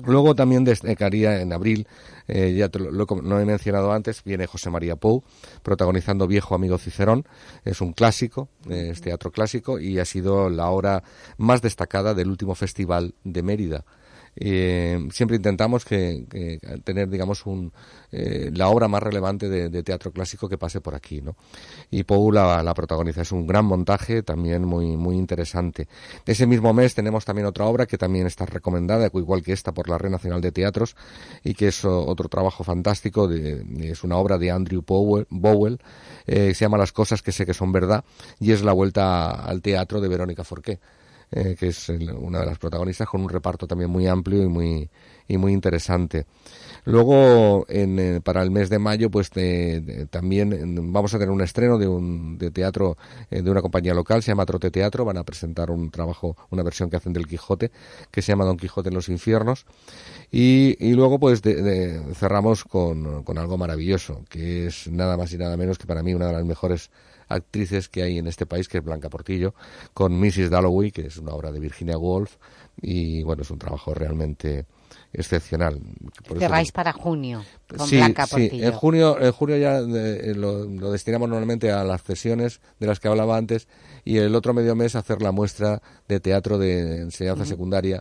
Luego también destacaría en abril, eh, ya lo, lo, he mencionado antes, viene José María Pou protagonizando Viejo Amigo Cicerón. Es un clásico, es teatro clásico y ha sido la obra más destacada del último festival de Mérida. Eh, siempre intentamos que, que, tener, digamos, un, eh, la obra más relevante de, teatro clásico que pase por aquí, ¿no? Y Pou la, la, protagoniza. Es un gran montaje, también muy, muy interesante. Ese mismo mes tenemos también otra obra que también está recomendada, igual que esta, por la Red Nacional de Teatros, y que es otro trabajo fantástico. De, es una obra de Andrew Powell, Bowell, eh, se llama Las cosas que sé que son verdad, y es la vuelta al teatro de Verónica Forqué eh, que es una de las protagonistas, con un reparto también muy amplio y muy, y muy interesante. Luego, en, eh, para el mes de mayo, pues de, de, también vamos a tener un estreno de un de teatro eh, de una compañía local, se llama Trote Teatro, van a presentar un trabajo, una versión que hacen del Quijote, que se llama Don Quijote en los infiernos. Y, y luego, pues cerramos con, con algo maravilloso, que es nada más y nada menos que para mí una de las mejores actrices que hay en este país, que es Blanca Portillo, con Mrs. Dalloway, que es una obra de Virginia Woolf, y bueno, es un trabajo realmente excepcional. Por Cerráis para junio con sí, Blanca Portillo. Sí, en junio, en junio ya de, lo, lo, destinamos normalmente a las sesiones de las que hablaba antes y el otro medio mes hacer la muestra de teatro de enseñanza uh -huh. secundaria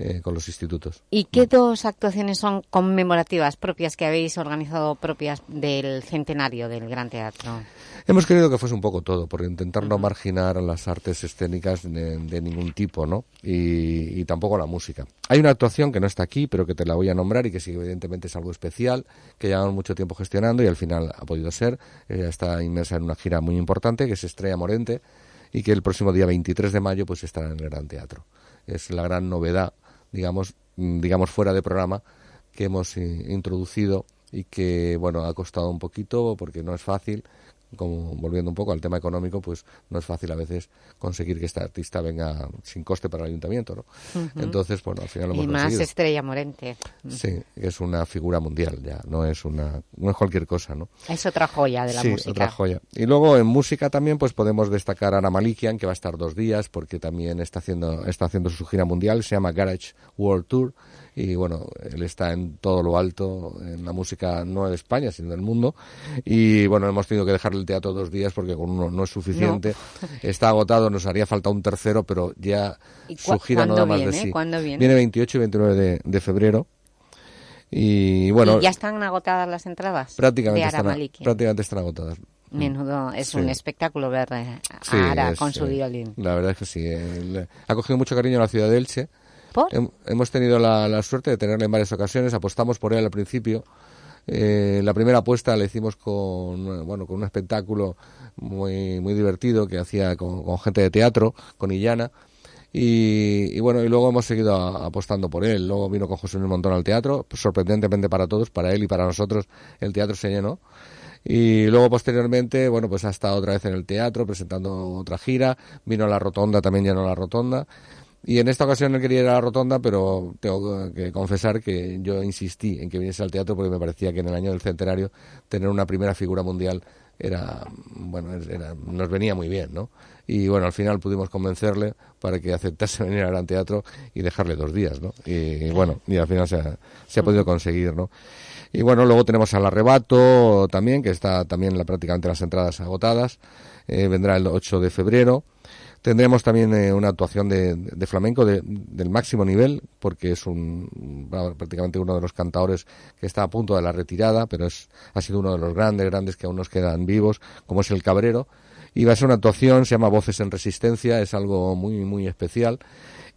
eh, con los institutos. ¿Y qué dos actuaciones son conmemorativas propias que habéis organizado propias del centenario del Gran Teatro? Hemos querido que fuese un poco todo, por intentar no marginar las artes escénicas de, de ningún tipo, ¿no? Y, y, tampoco la música. Hay una actuación que no está aquí, pero que te la voy a nombrar y que sí, evidentemente es algo especial, que llevamos mucho tiempo gestionando y al final ha podido ser. Ella está inmersa en una gira muy importante, que es Estrella Morente, y que el próximo día 23 de mayo pues estará en el Gran Teatro. Es la gran novedad digamos, digamos fuera de programa que hemos introducido y que, bueno, ha costado un poquito porque no es fácil, como volviendo un poco al tema económico, pues no es fácil a veces conseguir que este artista venga sin coste para el ayuntamiento, ¿no? Uh -huh. Entonces, bueno, al final lo hemos Y más conseguido. Estrella Morente. Sí, es una figura mundial ya, no es una no es cualquier cosa, ¿no? Es otra joya de la sí, música. otra joya. Y luego en música también pues podemos destacar a Ana Malikian, que va a estar dos días porque también está haciendo está haciendo su gira mundial, se llama Garage World Tour y bueno, él está en todo lo alto en la música no de España, sino del mundo y bueno, hemos tenido que dejarle el teatro dos días porque con uno no es suficiente, no. está agotado, nos haría falta un tercero, pero ya su gira no da más viene? de sí. ¿Cuándo viene? Viene 28 y 29 de, de febrero. Y bueno, ¿Y ya están agotadas las entradas. Prácticamente, de están, prácticamente están agotadas. Menudo, es sí. un espectáculo ver a Sí, Ara es, con su violín. La verdad es que sí. eh, ha cogido mucho cariño a la ciudad de Elche. Hemos tenido la, suerte de tenerle en varias ocasiones. Apostamos por él al principio. Eh, la primera apuesta la hicimos con bueno con un espectáculo muy muy divertido que hacía con, gente de teatro con Illana. Y, y bueno y luego hemos seguido a- apostando por él. Luego vino con José Luis Montón al teatro sorprendentemente para todos para él y para nosotros el teatro se llenó. Y luego posteriormente bueno pues ha estado otra vez en el teatro presentando otra gira. Vino a la rotonda también llenó la rotonda y en esta ocasión no quería ir a la rotonda, pero tengo que confesar que yo insistí en que viniese al teatro porque me parecía que en el año del centenario tener una primera figura mundial era, bueno, era, nos venía muy bien, ¿no? Y bueno, al final pudimos convencerle para que aceptase venir al Gran Teatro y dejarle dos días, ¿no? Y, y bueno, y al final se ha, se ha podido conseguir, ¿no? Y bueno, luego tenemos al arrebato también, que está también la, prácticamente las entradas agotadas. Eh, vendrá el 8 de febrero. Tendremos también eh, una actuación de, de flamenco de, del máximo nivel, porque es un prácticamente uno de los cantadores que está a punto de la retirada, pero es, ha sido uno de los grandes, grandes que aún nos quedan vivos, como es el Cabrero. Y va a ser una actuación, se llama Voces en Resistencia, es algo muy, muy especial.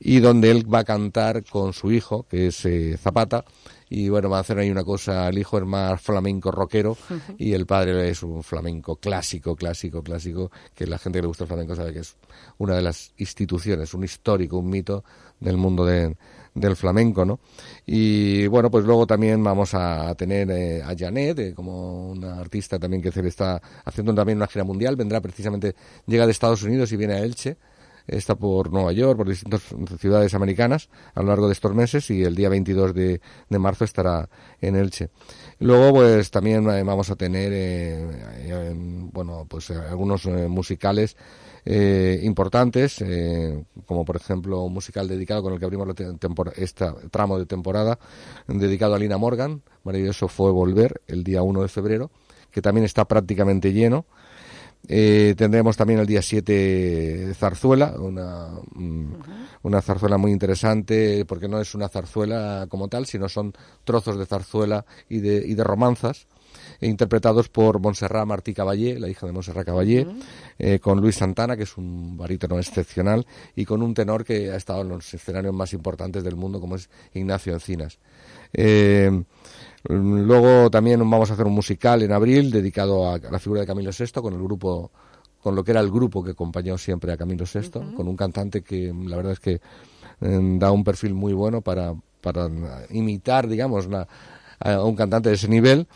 y donde él va a cantar con su hijo, que es eh, Zapata, y bueno, va a hacer ahí una cosa, el hijo es más flamenco rockero y el padre es un flamenco clásico, clásico, clásico, que la gente que le gusta el flamenco sabe que es una de las instituciones, un histórico, un mito del mundo de, del flamenco, ¿no? Y bueno, pues luego también vamos a tener eh, a Janet, eh, como una artista también que se le está haciendo también una gira mundial, vendrá precisamente, llega de Estados Unidos y viene a Elche, está por Nueva York, por distintas ciudades americanas a lo largo de estos meses y el día 22 de, de marzo estará en Elche. Luego, pues también eh, vamos a tener, eh, eh, bueno, pues eh, algunos musicales eh, importantes, como por ejemplo un musical dedicado con el que abrimos la te- tempor- esta tramo de temporada, dedicado a Lina Morgan, maravilloso fue Volver, el día 1 de febrero, que también está prácticamente lleno. Eh, tendremos también el día 7 zarzuela, una, mm, una zarzuela muy interesante, porque no es una zarzuela como tal, sino son trozos de zarzuela y de, y de romanzas, interpretados por Montserrat Martí Caballé, la hija de Montserrat Caballé, eh, con Luis Santana, que es un barítono excepcional, y con un tenor que ha estado en los escenarios más importantes del mundo, como es Ignacio Encinas. Eh, Luego también vamos a hacer un musical en abril dedicado a la figura de Camilo VI con el grupo, con lo que era el grupo que acompañó siempre a Camilo VI, con un cantante que la verdad es que eh, da un perfil muy bueno para, para imitar, digamos, una- a un cantante de ese nivel.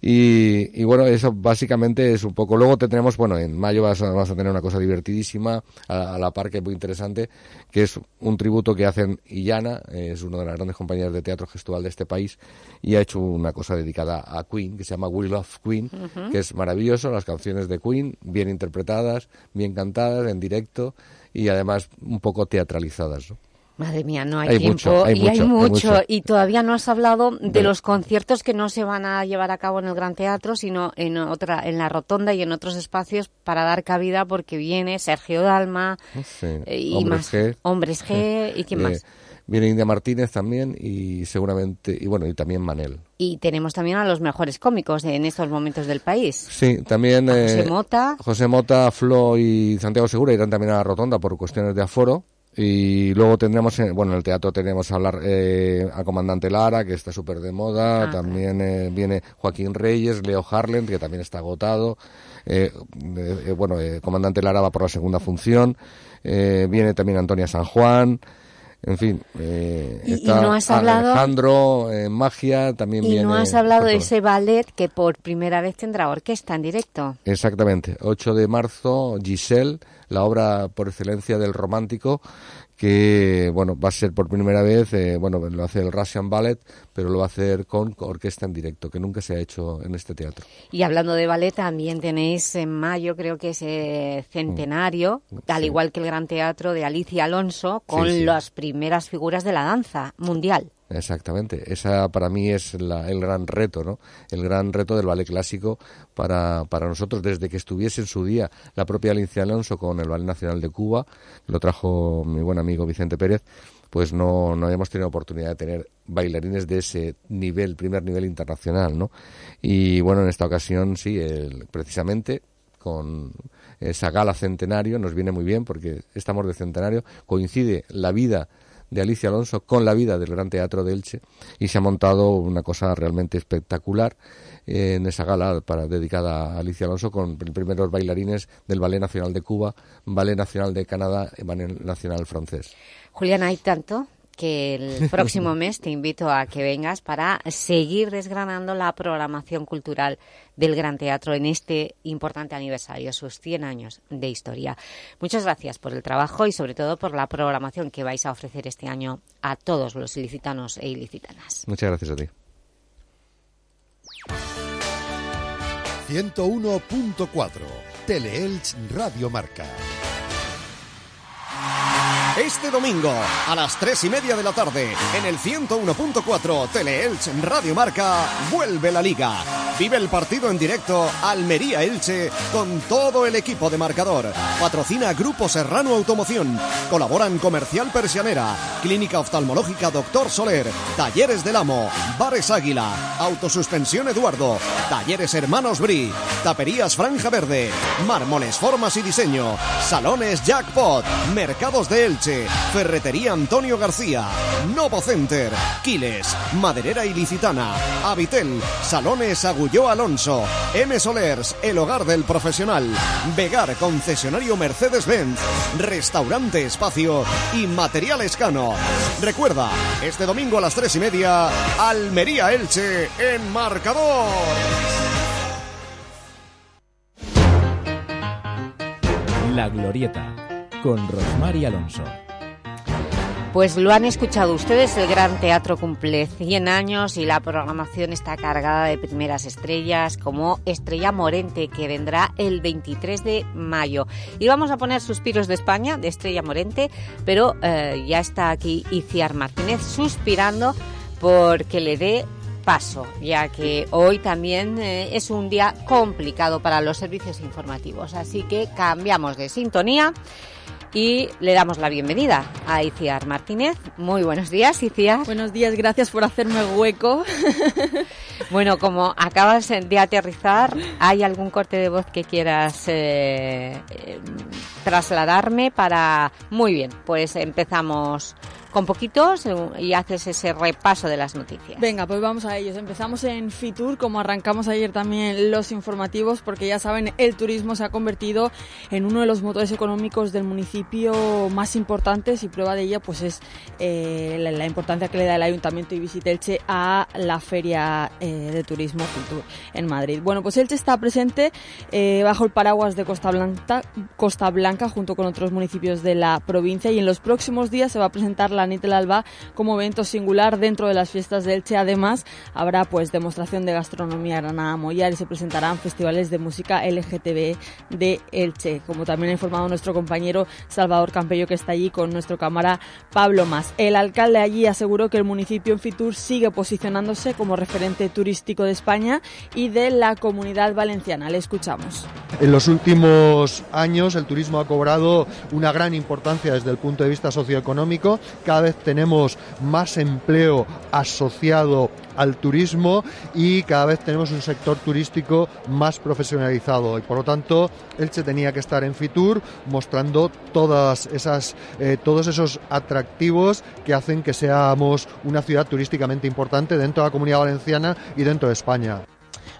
Y, y bueno eso básicamente es un poco. Luego tendremos bueno en mayo vas a, vas a tener una cosa divertidísima a, a la par que es muy interesante que es un tributo que hacen Illana es una de las grandes compañías de teatro gestual de este país y ha hecho una cosa dedicada a Queen que se llama We Love Queen que es maravilloso las canciones de Queen bien interpretadas bien cantadas en directo y además un poco teatralizadas ¿no? Madre mía, no hay, Hay tiempo mucho, hay y hay mucho, hay mucho. mucho. Y todavía no has hablado de De- los conciertos que no se van a llevar a cabo en el Gran Teatro, sino en otra, en la Rotonda y en otros espacios para dar cabida porque viene Sergio Dalma Sí, eh, y Hombres más. G. Hombres G y quién Eh, más. Viene India Martínez también y seguramente, y bueno, y también Manel. Y tenemos también a los mejores cómicos en estos momentos del país. Sí, también José eh, Mota. José Mota, Flo y Santiago Segura irán también a la Rotonda por cuestiones de aforo. Y luego tendremos, eh, bueno, en el teatro tenemos a, hablar, eh, a Comandante Lara, que está súper de moda. Ah, también eh, viene Joaquín Reyes, Leo Harland, que también está agotado. Eh, eh, eh, bueno, eh, Comandante Lara va por la segunda función. Eh, viene también Antonia San Juan. En fin, eh, Y- y está no has hablado- Alejandro, eh, Magia, también Y viene. no has hablado de ese ballet que por primera vez tendrá orquesta en directo. Exactamente, 8 de marzo, Giselle, la obra por excelencia del romántico, que bueno va a ser por primera vez, eh, bueno lo hace el Russian Ballet, pero lo va a hacer con orquesta en directo, que nunca se ha hecho en este teatro. Y hablando de ballet, también tenéis en mayo, creo que es eh, centenario, al igual que el Gran Teatro de Alicia Alonso, con Sí, sí. las primeras figuras de la danza mundial. Exactamente, esa para mí es la- el gran reto, ¿no? El gran reto del ballet clásico para, para nosotros desde que estuviese en su día la propia Alicia Alonso con el Ballet Nacional de Cuba, lo trajo mi buen amigo Vicente Pérez, pues no, no habíamos tenido oportunidad de tener bailarines de ese nivel, primer nivel internacional, ¿no? Y bueno, en esta ocasión sí, el- precisamente con esa gala centenario nos viene muy bien porque estamos de centenario, coincide la vida de Alicia Alonso con la vida del Gran Teatro de Elche y se ha montado una cosa realmente espectacular eh, en esa gala para, dedicada a Alicia Alonso con primeros bailarines del Ballet Nacional de Cuba, Ballet Nacional de Canadá y Ballet Nacional francés. Julián, hay tanto que el próximo mes te invito a que vengas para seguir desgranando la programación cultural del Gran Teatro en este importante aniversario, sus 100 años de historia. Muchas gracias por el trabajo y sobre todo por la programación que vais a ofrecer este año a todos los ilicitanos e ilicitanas. Muchas gracias a ti. 101.4 Teleelch Radio Marca. Este domingo, a las 3 y media de la tarde, en el 101.4 Teleelch Radio Marca, vuelve la Liga. Vive el partido en directo Almería Elche con todo el equipo de marcador. Patrocina Grupo Serrano Automoción. Colaboran Comercial Persianera, Clínica Oftalmológica Doctor Soler, Talleres del Amo, Bares Águila, Autosuspensión Eduardo, Talleres Hermanos Bri, Taperías Franja Verde, Mármoles Formas y Diseño, Salones Jackpot, Mercados de Elche, Ferretería Antonio García, Novo Center, Quiles, Maderera Ilicitana, Avitel, Salones Agulló Alonso, M Solers, El Hogar del Profesional, Vegar Concesionario Mercedes-Benz, Restaurante Espacio y Material Escano. Recuerda, este domingo a las tres y media, Almería Elche en marcador. La Glorieta, con Rosmar y Alonso. Pues lo han escuchado ustedes, el Gran Teatro cumple 100 años y la programación está cargada de primeras estrellas como Estrella Morente, que vendrá el 23 de mayo. Y vamos a poner Suspiros de España, de Estrella Morente, pero eh, ya está aquí Iciar Martínez suspirando porque le dé paso, ya que hoy también eh, es un día complicado para los servicios informativos. Así que cambiamos de sintonía y le damos la bienvenida a Iciar Martínez. Muy buenos días, Iciar. Buenos días, gracias por hacerme hueco. bueno, como acabas de aterrizar, ¿hay algún corte de voz que quieras eh, eh, trasladarme para...? Muy bien, pues empezamos con poquitos y haces ese repaso de las noticias. Venga, pues vamos a ellos. Empezamos en Fitur, como arrancamos ayer también los informativos, porque ya saben, el turismo se ha convertido en uno de los motores económicos del municipio más importantes y prueba de ello pues es eh, la, importancia que le da el Ayuntamiento y Visita Elche a la Feria eh, de Turismo Fitur en Madrid. Bueno, pues Elche está presente eh, bajo el paraguas de Costa Blanca, Costa Blanca junto con otros municipios de la provincia y en los próximos días se va a presentar la Nit del Alba como evento singular dentro de las fiestas de Elche. Además, habrá pues demostración de gastronomía Granada Mollar y se presentarán festivales de música LGTB de Elche, como también ha informado nuestro compañero Salvador Campello que está allí con nuestro cámara Pablo Más. El alcalde allí aseguró que el municipio en Fitur sigue posicionándose como referente turístico de España y de la comunidad valenciana. Le escuchamos. En los últimos años el turismo ha cobrado una gran importancia desde el punto de vista socioeconómico cada vez tenemos más empleo asociado al turismo y cada vez tenemos un sector turístico más profesionalizado y por lo tanto Elche tenía que estar en Fitur mostrando todas esas eh, todos esos atractivos que hacen que seamos una ciudad turísticamente importante dentro de la comunidad valenciana y dentro de España.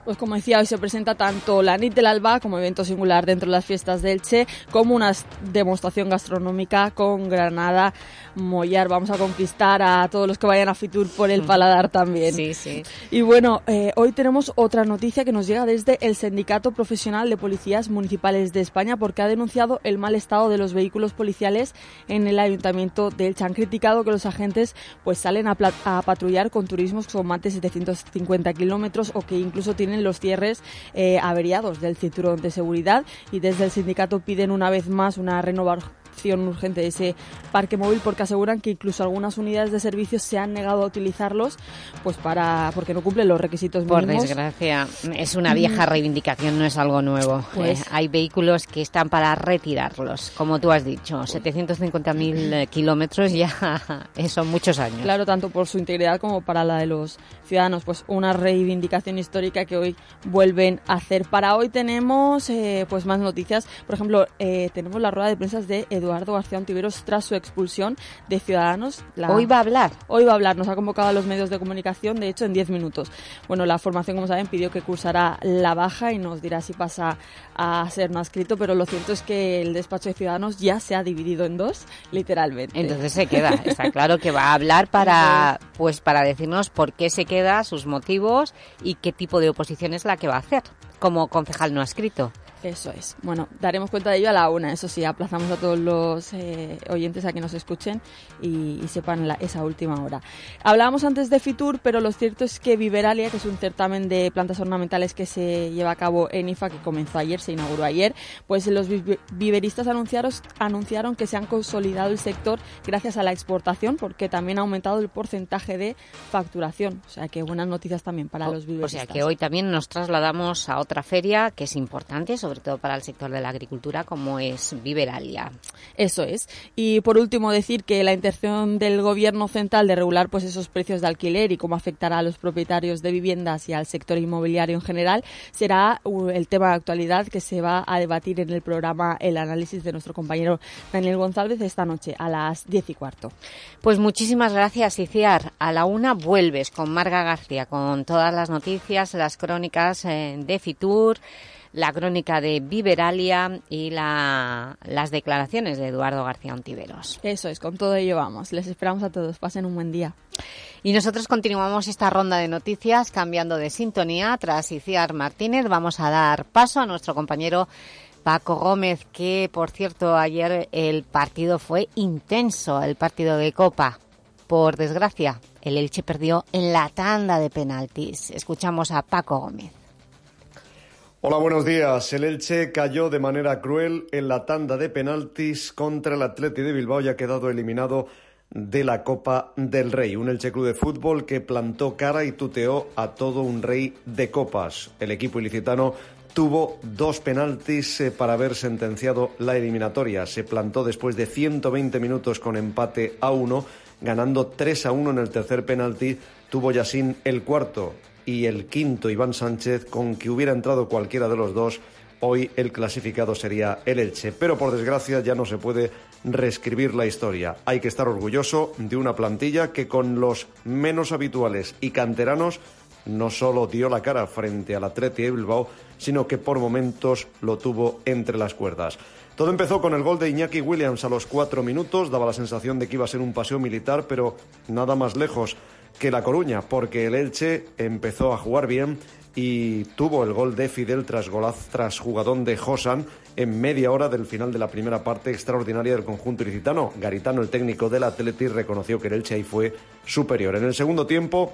Pues como decía, hoy se presenta tanto la Nit del Alba como evento singular dentro de las fiestas del Che, como una demostración gastronómica con Granada, Mollar. Vamos a conquistar a todos los que vayan a Fitur por el paladar también. Sí, sí. Y bueno, eh, hoy tenemos otra noticia que nos llega desde el Sindicato Profesional de Policías Municipales de España porque ha denunciado el mal estado de los vehículos policiales en el Ayuntamiento de Elche. Han criticado que los agentes pues salen a, a patrullar con turismos que son más de 750 kilómetros o que incluso tienen los cierres eh, averiados del cinturón de seguridad y desde el sindicato piden una vez más una renovación urgente de ese parque móvil porque aseguran que incluso algunas unidades de servicios se han negado a utilizarlos pues para porque no cumplen los requisitos Por mínimos. desgracia, es una vieja reivindicación, no es algo nuevo. Pues- Eh, hay vehículos que están para retirarlos, como tú has dicho, 750.000 eh, kilómetros ya eh, son muchos años. Claro, tanto por su integridad como para la de los ciudadanos. Pues una reivindicación histórica que hoy vuelven a hacer. Para hoy tenemos eh, pues más noticias. Por ejemplo, eh, tenemos la rueda de prensa de Eduardo García Ontiveros tras su expulsión de Ciudadanos. La- Hoy va a hablar. Hoy va a hablar. Nos ha convocado a los medios de comunicación, de hecho, en 10 minutos. Bueno, la formación, como saben, pidió que cursara la baja y nos dirá si pasa a ser no escrito, pero lo cierto es que el despacho de Ciudadanos ya se ha dividido en dos, literalmente. Entonces se queda. Está claro que va a hablar para, pues, para decirnos por qué se queda, sus motivos y qué tipo de oposición es la que va a hacer como concejal no escrito. Eso es. Bueno, daremos cuenta de ello a la una. Eso sí, aplazamos a todos los eh, oyentes a que nos escuchen y, y sepan la, esa última hora. Hablábamos antes de Fitur, pero lo cierto es que Viveralia, que es un certamen de plantas ornamentales que se lleva a cabo en IFA, que comenzó ayer, se inauguró ayer, pues los vi- viveristas anunciaron, anunciaron que se han consolidado el sector gracias a la exportación, porque también ha aumentado el porcentaje de facturación. O sea que buenas noticias también para los O viveristas. sea que hoy también nos trasladamos a otra feria que es importante, sobre todo para el sector de la agricultura, como es Viveralia. Eso es. Y por último decir que la intención del gobierno central de regular pues esos precios de alquiler y cómo afectará a los propietarios de viviendas y al sector inmobiliario en general será uh, el tema de actualidad que se va a debatir en el programa El análisis de nuestro compañero Daniel González esta noche a las diez y cuarto. Pues muchísimas gracias, Iciar. A la una vuelves con Marga García, con todas las noticias, las crónicas eh, de Fitur, la crónica de Viveralia y la- las declaraciones de Eduardo García Ontiveros. Eso es, con todo ello vamos. Les esperamos a todos. Pasen un buen día. Y nosotros continuamos esta ronda de noticias cambiando de sintonía. Tras Iciar Martínez vamos a dar paso a nuestro compañero Paco Gómez, que por cierto ayer el partido fue intenso, el partido de Copa. Por desgracia, el Elche perdió en la tanda de penaltis. Escuchamos a Paco Gómez. Hola, buenos días. El Elche cayó de manera cruel en la tanda de penaltis contra el Atleti de Bilbao y ha quedado eliminado de la Copa del Rey. Un Elche Club de Fútbol que plantó cara y tuteó a todo un rey de copas. El equipo ilicitano tuvo dos penaltis eh, para haber sentenciado la eliminatoria. Se plantó después de 120 minutos con empate a uno, ganando 3 a 1 en el tercer penalti. Tuvo Yassin el cuarto y el quinto Iván Sánchez, con que hubiera entrado cualquiera de los dos, hoy el clasificado sería el Elche. Pero por desgracia ya no se puede reescribir la historia. Hay que estar orgulloso de una plantilla que con los menos habituales y canteranos no solo dio la cara frente al Atleti de Bilbao, sino que por momentos lo tuvo entre las cuerdas. Todo empezó con el gol de Iñaki Williams a los cuatro minutos. Daba la sensación de que iba a ser un paseo militar, pero nada más lejos que La Coruña, porque el Elche empezó a jugar bien y tuvo el gol de Fidel tras golaz tras jugadón de Josan en media hora del final de la primera parte extraordinaria del conjunto ilicitano. Garitano, el técnico del Atleti, reconoció que el Elche ahí fue superior. En el segundo tiempo,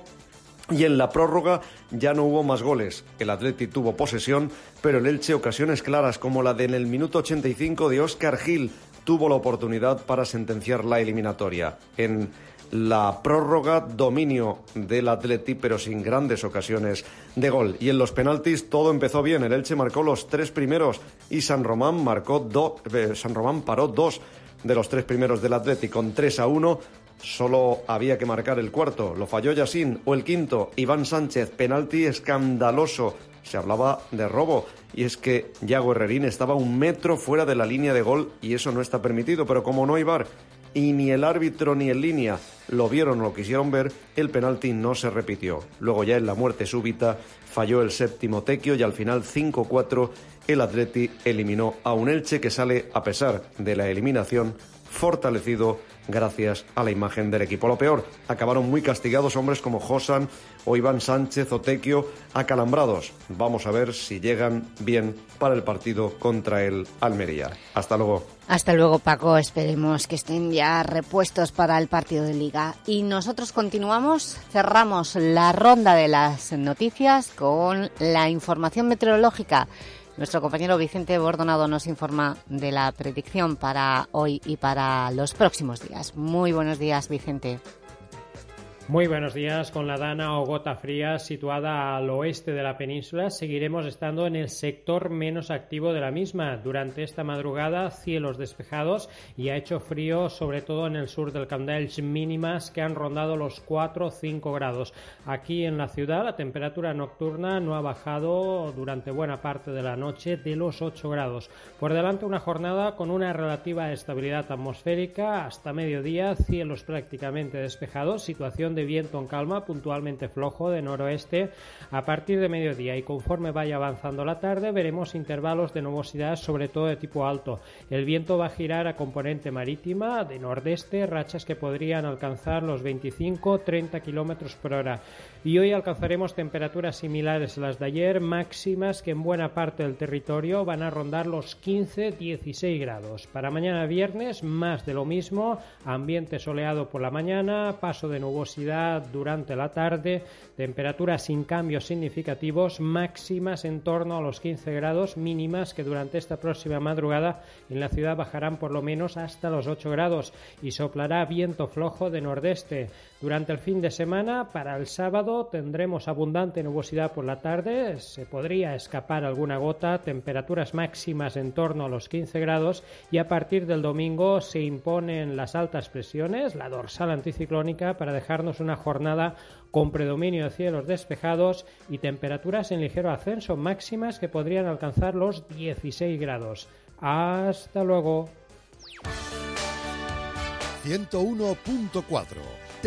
y en la prórroga ya no hubo más goles. El Atleti tuvo posesión, pero el Elche ocasiones claras como la de en el minuto 85 de Óscar Gil tuvo la oportunidad para sentenciar la eliminatoria. En la prórroga dominio del Atleti, pero sin grandes ocasiones de gol. Y en los penaltis todo empezó bien. El Elche marcó los tres primeros y San Román marcó do- eh, San Román paró dos de los tres primeros del Atleti con 3 a 1. Solo había que marcar el cuarto. Lo falló Yasín. O el quinto, Iván Sánchez. Penalti escandaloso. Se hablaba de robo. Y es que Yago Herrerín estaba un metro fuera de la línea de gol y eso no está permitido. Pero como no hay bar y ni el árbitro ni en línea lo vieron o lo quisieron ver, el penalti no se repitió. Luego ya en la muerte súbita falló el séptimo tequio y al final 5-4 el Atleti eliminó a un Elche que sale, a pesar de la eliminación, fortalecido gracias a la imagen del equipo. Lo peor, acabaron muy castigados hombres como Josan o Iván Sánchez o Tequio, acalambrados. Vamos a ver si llegan bien para el partido contra el Almería. Hasta luego. Hasta luego, Paco. Esperemos que estén ya repuestos para el partido de Liga. Y nosotros continuamos, cerramos la ronda de las noticias con la información meteorológica. Nuestro compañero Vicente Bordonado nos informa de la predicción para hoy y para los próximos días. Muy buenos días, Vicente. Muy buenos días. Con la Dana o Gota Fría situada al oeste de la península, seguiremos estando en el sector menos activo de la misma. Durante esta madrugada, cielos despejados y ha hecho frío, sobre todo en el sur del Candelch, mínimas que han rondado los 4 o 5 grados. Aquí en la ciudad, la temperatura nocturna no ha bajado durante buena parte de la noche de los 8 grados. Por delante, una jornada con una relativa estabilidad atmosférica. Hasta mediodía, cielos prácticamente despejados, situación de de viento en calma, puntualmente flojo de noroeste a partir de mediodía y conforme vaya avanzando la tarde veremos intervalos de nubosidad sobre todo de tipo alto. El viento va a girar a componente marítima de nordeste, rachas que podrían alcanzar los 25-30 kilómetros por hora. Y hoy alcanzaremos temperaturas similares a las de ayer, máximas que en buena parte del territorio van a rondar los 15-16 grados. Para mañana viernes, más de lo mismo, ambiente soleado por la mañana, paso de nubosidad durante la tarde, temperaturas sin cambios significativos, máximas en torno a los 15 grados, mínimas que durante esta próxima madrugada en la ciudad bajarán por lo menos hasta los 8 grados y soplará viento flojo de nordeste. Durante el fin de semana, para el sábado, tendremos abundante nubosidad por la tarde, se podría escapar alguna gota, temperaturas máximas en torno a los 15 grados y a partir del domingo se imponen las altas presiones, la dorsal anticiclónica, para dejarnos una jornada con predominio de cielos despejados y temperaturas en ligero ascenso máximas que podrían alcanzar los 16 grados. Hasta luego. 101.4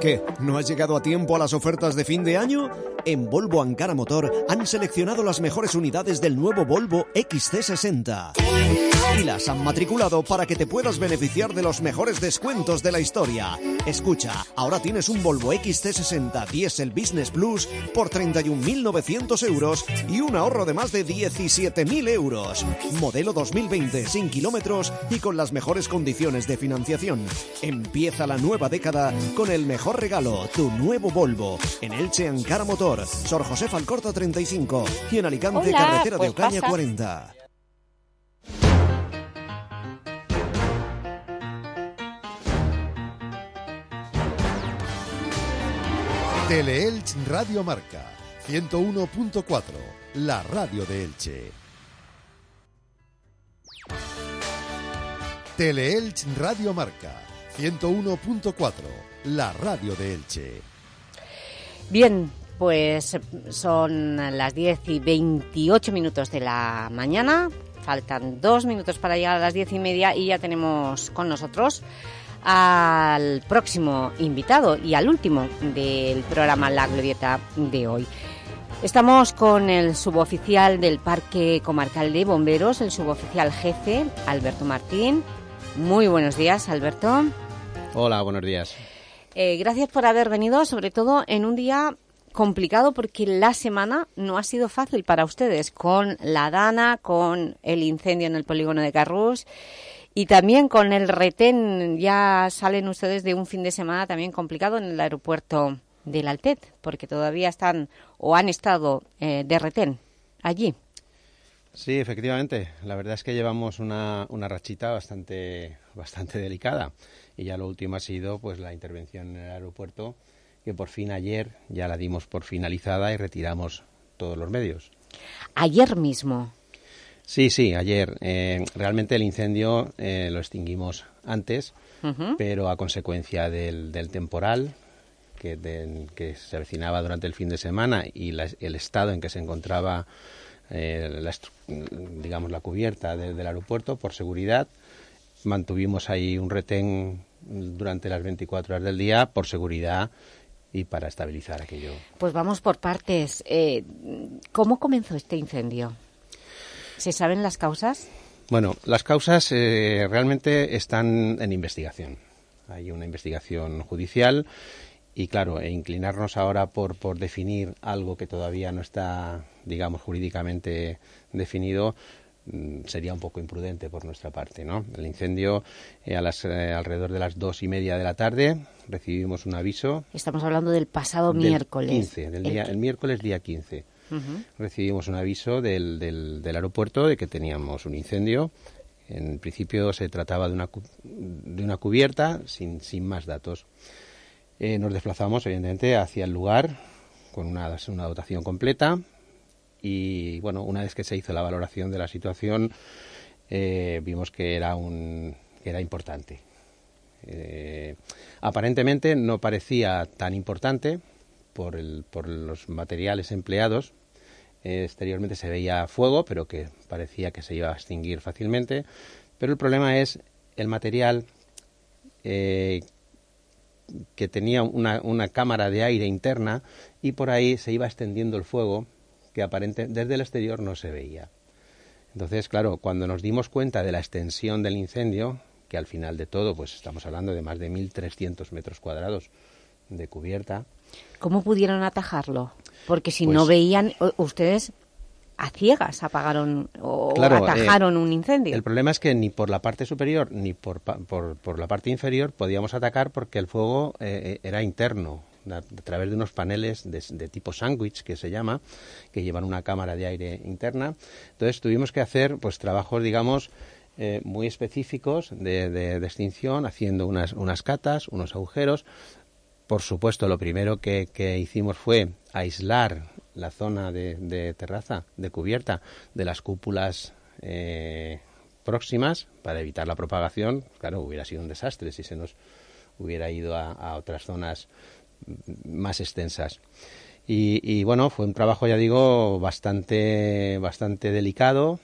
¿Qué? ¿No has llegado a tiempo a las ofertas de fin de año? En Volvo Ankara Motor han seleccionado las mejores unidades del nuevo Volvo XC60 y las han matriculado para que te puedas beneficiar de los mejores descuentos de la historia. Escucha, ahora tienes un Volvo XC60 Diesel Business Plus por 31.900 euros y un ahorro de más de 17.000 euros. Modelo 2020 sin kilómetros y con las mejores condiciones de financiación. Empieza la nueva década con el mejor regalo, tu nuevo Volvo. En Elche Ankara Motor, Sor José Falcorta 35 y en Alicante Hola, Carretera pues de Ocaña pasa. 40. Teleelch Radio Marca 101.4, la radio de Elche. Teleelch Radio Marca 101.4, la radio de Elche. Bien, pues son las 10 y 28 minutos de la mañana. Faltan dos minutos para llegar a las 10 y media y ya tenemos con nosotros al próximo invitado y al último del programa La Glorieta de hoy. Estamos con el suboficial del Parque Comarcal de Bomberos, el suboficial jefe, Alberto Martín. Muy buenos días, Alberto. Hola, buenos días. Eh, gracias por haber venido, sobre todo en un día complicado porque la semana no ha sido fácil para ustedes, con la Dana, con el incendio en el polígono de Carrús y también con el retén. Ya salen ustedes de un fin de semana también complicado en el aeropuerto del Altet, porque todavía están o han estado eh, de retén allí. Sí, efectivamente. La verdad es que llevamos una, una rachita bastante, bastante delicada. Y ya lo último ha sido pues la intervención en el aeropuerto, que por fin ayer ya la dimos por finalizada y retiramos todos los medios. Ayer mismo. Sí, sí, ayer. Eh, realmente el incendio eh, lo extinguimos antes, pero a consecuencia del, del temporal que, de- que se avecinaba durante el fin de semana y la- el estado en que se encontraba eh, la, digamos, la cubierta de- del aeropuerto por seguridad, mantuvimos ahí un retén durante las 24 horas del día por seguridad y para estabilizar aquello. Pues vamos por partes. Eh, ¿Cómo comenzó este incendio? ¿Se saben las causas? Bueno, las causas eh, realmente están en investigación. Hay una investigación judicial y, claro, e inclinarnos ahora por, por definir algo que todavía no está, digamos, jurídicamente definido sería un poco imprudente por nuestra parte, ¿no? El incendio eh, a las, eh, alrededor de las dos y media de la tarde recibimos un aviso. Estamos hablando del pasado del miércoles. 15, del día, el miércoles día 15 Ujú. recibimos un aviso del, del, del aeropuerto de que teníamos un incendio. En principio se trataba de una, de una cubierta sin, sin más datos. Eh, nos desplazamos, evidentemente, hacia el lugar con una, una dotación completa y, bueno, una vez que se hizo la valoración de la situación, eh, vimos que era, un, era importante. Eh, aparentemente no parecía tan importante por, el, por los materiales empleados. Eh, exteriormente se veía fuego, pero que parecía que se iba a extinguir fácilmente. Pero el problema es el material que tenía una, una, cámara de aire interna y por ahí se iba extendiendo el fuego que aparente desde el exterior no se veía. Entonces, claro, cuando nos dimos cuenta de la extensión del incendio, que al final de todo, pues estamos hablando de más de 1.300 metros cuadrados de cubierta. ¿Cómo pudieron atajarlo? Porque si no pues veían, ustedes a ciegas apagaron o atajaron un incendio. El problema es que ni por la parte superior ni por, por, la parte inferior podíamos atacar porque el fuego eh, era interno a, través de unos paneles de, tipo sándwich que se llama, que llevan una cámara de aire interna. Entonces tuvimos que hacer pues trabajos, digamos, eh, muy específicos de, de, extinción, haciendo unas, unas catas, unos agujeros. Por supuesto, lo primero que, que hicimos fue aislar la zona de, terraza, de cubierta, de las cúpulas eh, próximas para evitar la propagación. Claro, hubiera sido un desastre si se nos hubiera ido a, otras zonas más extensas. Y, bueno, fue un trabajo, ya digo, bastante, bastante delicado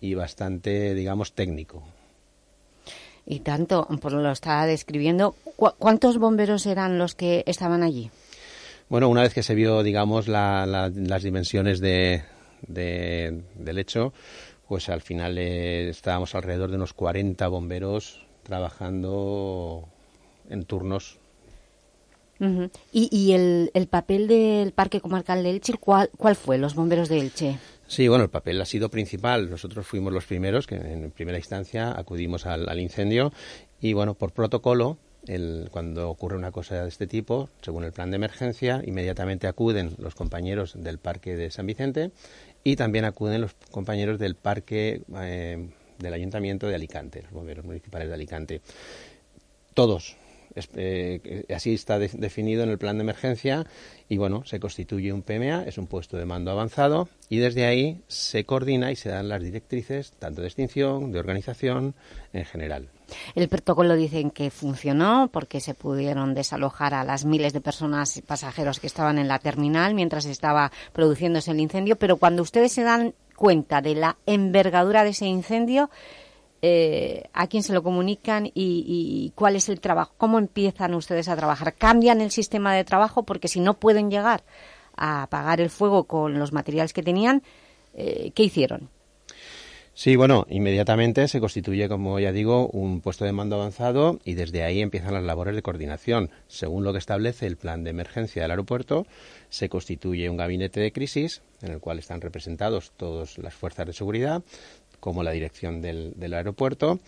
y bastante, digamos, técnico. Y tanto, por lo estaba describiendo, ¿cuántos bomberos eran los que estaban allí? Bueno, una vez que se vio, digamos, las dimensiones de, del hecho, pues al final eh, estábamos alrededor de unos 40 bomberos trabajando en turnos. ¿Y, el, el, papel del Parque Comarcal de Elche, ¿cuál, cuál fue, los bomberos de Elche? Sí, bueno, el papel ha sido principal. Nosotros fuimos los primeros que en primera instancia acudimos al, al incendio y, bueno, por protocolo cuando ocurre una cosa de este tipo, según el plan de emergencia, inmediatamente acuden los compañeros del Parque de San Vicente y también acuden los compañeros del Parque eh, del Ayuntamiento de Alicante, los bomberos municipales de Alicante. Todos. Eh, así está definido en el plan de emergencia y bueno, se constituye un PMA, es un puesto de mando avanzado y desde ahí se coordina y se dan las directrices tanto de extinción, de organización en general. El protocolo dicen que funcionó porque se pudieron desalojar a las miles de personas y pasajeros que estaban en la terminal mientras estaba produciéndose el incendio, pero cuando ustedes se dan cuenta de la envergadura de ese incendio, eh, ¿a quién se lo comunican y, cuál es el trabajo? ¿Cómo empiezan ustedes a trabajar? ¿Cambian el sistema de trabajo? Porque si no pueden llegar a apagar el fuego con los materiales que tenían, eh, ¿qué hicieron? Sí, bueno, inmediatamente se constituye, como ya digo, un puesto de mando avanzado y desde ahí empiezan las labores de coordinación. Según lo que establece el plan de emergencia del aeropuerto, se constituye un gabinete de crisis en el cual están representados todas las fuerzas de seguridad, como la dirección del, aeropuerto.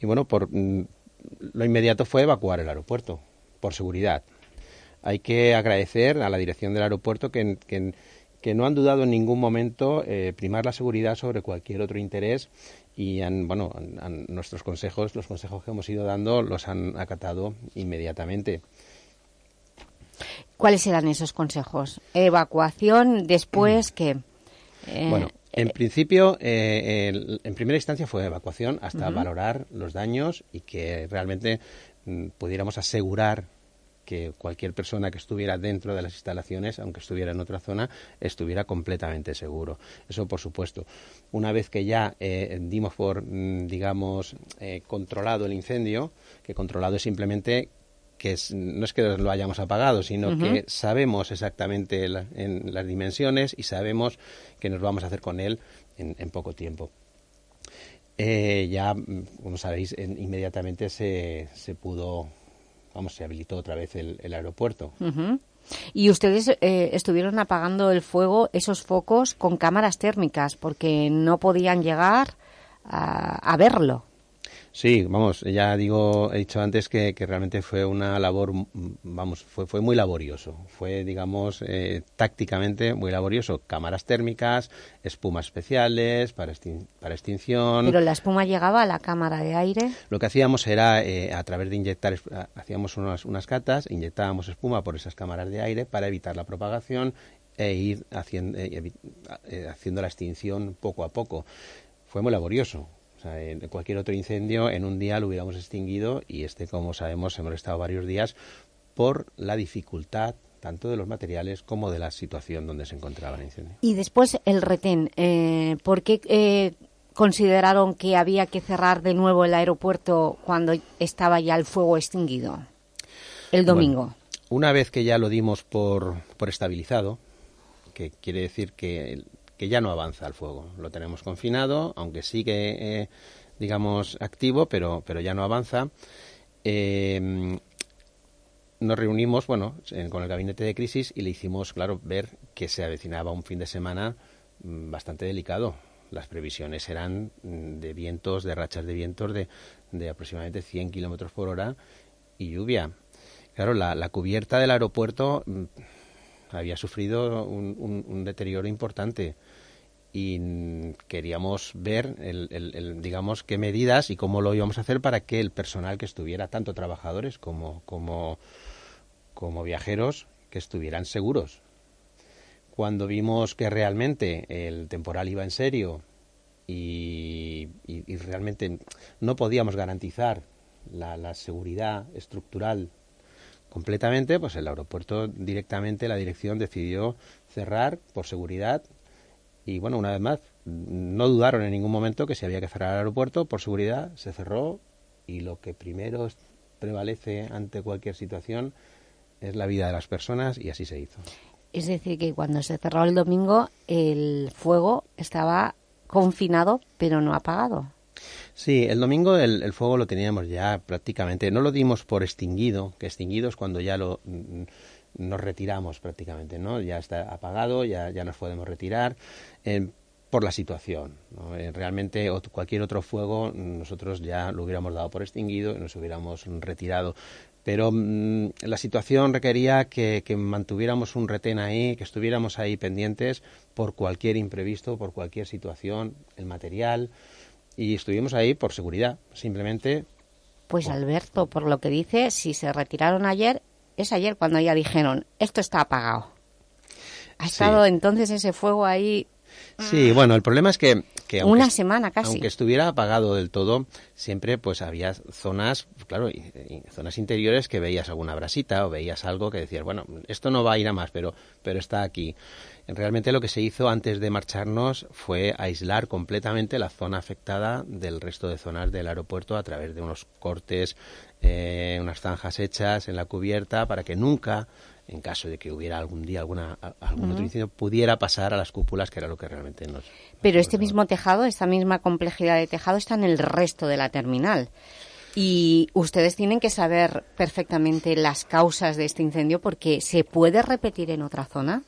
Y bueno, por, mm, lo inmediato fue evacuar el aeropuerto, por seguridad. Hay que agradecer a la dirección del aeropuerto que, que que no han dudado en ningún momento eh, primar la seguridad sobre cualquier otro interés y han, bueno, nuestros consejos, los consejos que hemos ido dando, los han acatado inmediatamente. ¿Cuáles eran esos consejos? ¿Evacuación? ¿Después qué? Eh, bueno, en principio, eh, en primera instancia fue evacuación hasta valorar los daños y que realmente mm, pudiéramos asegurar que cualquier persona que estuviera dentro de las instalaciones, aunque estuviera en otra zona, estuviera completamente seguro. Eso, por supuesto. Una vez que ya eh, dimos por, mm, digamos, eh, controlado el incendio, que controlado es simplemente que no es que lo hayamos apagado, sino que sabemos exactamente en las dimensiones y sabemos qué nos vamos a hacer con él en, poco tiempo. Eh, ya, mm, como sabéis, inmediatamente se, se pudo vamos, se habilitó otra vez el, aeropuerto. Y ustedes eh, estuvieron apagando el fuego, esos focos, con cámaras térmicas, porque no podían llegar a verlo. Sí, vamos, ya digo, he dicho antes que, realmente fue una labor, vamos, fue, fue muy laborioso. Fue, digamos, eh, tácticamente muy laborioso. Cámaras térmicas, espumas especiales para, para extinción. ¿Pero la espuma llegaba a la cámara de aire? Lo que hacíamos era, eh, a través de inyectar, hacíamos unas, unas catas, inyectábamos espuma por esas cámaras de aire para evitar la propagación e ir haciendo, eh, haciendo la extinción poco a poco. Fue muy laborioso en cualquier otro incendio en un día lo hubiéramos extinguido y este, como sabemos, hemos estado varios días por la dificultad tanto de los materiales como de la situación donde se encontraba el incendio. Y después el retén, eh, ¿por qué eh, consideraron que había que cerrar de nuevo el aeropuerto cuando estaba ya el fuego extinguido? El domingo. una vez que ya lo dimos por, por estabilizado, que quiere decir que, que, ya no avanza el fuego. Lo tenemos confinado, aunque sigue, eh, digamos, activo, pero, pero ya no avanza. Eh, nos reunimos, bueno, con el gabinete de crisis y le hicimos, claro, ver que se avecinaba un fin de semana mm, bastante delicado. Las previsiones eran mm, de vientos, de rachas de vientos de, de aproximadamente 100 kilómetros por hora y lluvia. Claro, la, cubierta del aeropuerto mm, había sufrido un, deterioro importante y queríamos ver, el, digamos, qué medidas y cómo lo íbamos a hacer para que el personal que estuviera, tanto trabajadores como, como, como viajeros, que estuvieran seguros. Cuando vimos que realmente el temporal iba en serio y, realmente no podíamos garantizar la seguridad estructural completamente, pues el aeropuerto directamente la dirección decidió cerrar por seguridad y bueno, una vez más, no dudaron en ningún momento que si había que cerrar el aeropuerto por seguridad, se cerró y lo que primero prevalece ante cualquier situación es la vida de las personas y así se hizo. Es decir, que cuando se cerró el domingo el fuego estaba confinado pero no apagado. Sí, el domingo el, fuego lo teníamos ya prácticamente, no lo dimos por extinguido, que extinguido es cuando ya lo mm, nos retiramos prácticamente, ¿no? Ya está apagado, ya, ya nos podemos retirar. Eh, por la situación. Eh, realmente cualquier otro fuego nosotros ya lo hubiéramos dado por extinguido y nos hubiéramos retirado. Pero mm, la situación requería que, que, mantuviéramos un retén ahí, que estuviéramos ahí pendientes por cualquier imprevisto, por cualquier situación, el material, y estuvimos ahí por seguridad, simplemente. Pues Alberto, por lo que dice, si se retiraron ayer, es ayer cuando ya dijeron, esto está apagado. Ha estado entonces ese fuego ahí... Sí, bueno, el problema es que... que Una semana casi. Aunque estuviera apagado del todo, siempre pues había zonas, claro, zonas interiores que veías alguna brasita o veías algo que decías, bueno, esto no va a ir a más, pero, pero está aquí. Realmente lo que se hizo antes de marcharnos fue aislar completamente la zona afectada del resto de zonas del aeropuerto a través de unos cortes, eh, unas zanjas hechas en la cubierta para que nunca, en caso de que hubiera algún día alguna, algún otro incendio, pudiera pasar a las cúpulas, que era lo que realmente nos... Pero este mismo tejado, esta misma complejidad de tejado está en el resto de la terminal. Y ustedes tienen que saber perfectamente las causas de este incendio porque ¿se puede repetir en otra zona?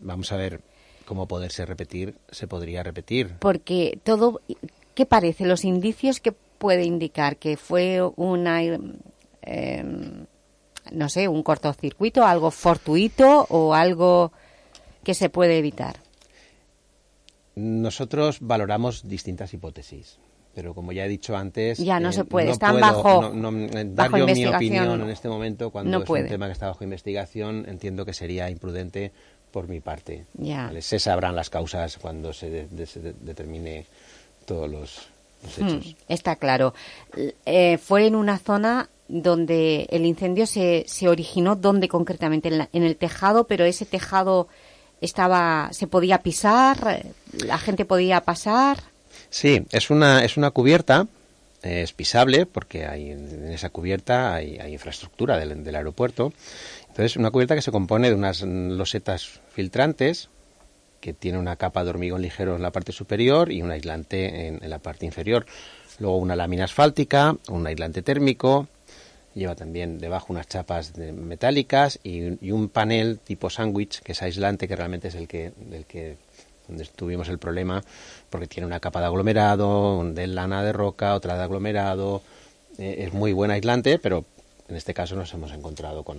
Vamos a ver cómo poderse repetir, se podría repetir. Porque todo, ¿qué parece? Los indicios que puede indicar que fue una, em, no sé, un cortocircuito, algo fortuito o algo que se puede evitar. Nosotros valoramos distintas hipótesis pero como ya he dicho antes ya no eh, se puede están bajo, eh, dar yo mi opinión en este momento cuando es un tema que está bajo investigación entiendo que sería imprudente por mi parte. Se sabrán las causas cuando se, determine todos los, hmm, hechos. está claro. Eh, fue en una zona donde el incendio se, se originó, ¿dónde concretamente? En, el tejado, pero ese tejado estaba se podía pisar, la gente podía pasar. Sí, es una, es una cubierta es pisable porque hay en esa cubierta hay, infraestructura del, del, aeropuerto entonces, una cubierta que se compone de unas losetas filtrantes, que tiene una capa de hormigón ligero en la parte superior y un aislante en, la parte inferior. Luego una lámina asfáltica, un aislante térmico, lleva también debajo unas chapas metálicas y, un panel tipo sándwich, que es aislante, que realmente es el que, del que donde tuvimos el problema, porque tiene una capa de aglomerado, de lana de roca, otra de aglomerado. Eh, es muy buen aislante, pero en este caso nos hemos encontrado con,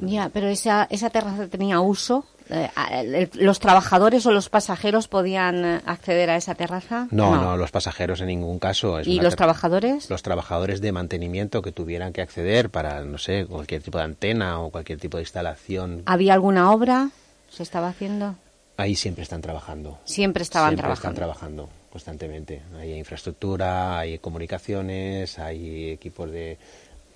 ya, pero esa, esa terraza tenía uso. Eh, ¿Los trabajadores o los pasajeros podían eh, acceder a esa terraza? No, no, los pasajeros en ningún caso. ¿Y los trabajadores? Los trabajadores de mantenimiento que tuvieran que acceder para, no sé, cualquier tipo de antena o cualquier tipo de instalación. ¿Había alguna obra? ¿Se estaba haciendo? Ahí siempre están trabajando. Siempre estaban siempre trabajando. están trabajando constantemente. Hay infraestructura, hay comunicaciones, hay equipos de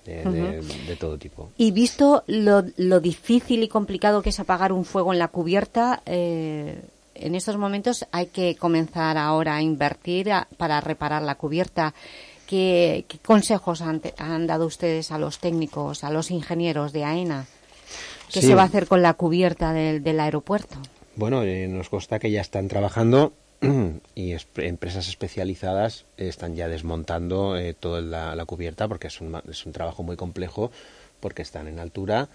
de, todo tipo. Y visto lo, lo, difícil y complicado que es apagar un fuego en la cubierta, eh, en estos momentos hay que comenzar ahora a invertir para reparar la cubierta. ¿Qué, consejos han, dado ustedes a los técnicos, a los ingenieros de AENA? ¿Qué se va a hacer con la cubierta del, aeropuerto? Bueno, eh, nos consta que ya están trabajando y empresas especializadas están ya desmontando eh, toda la, cubierta porque es un, es un trabajo muy complejo porque están en altura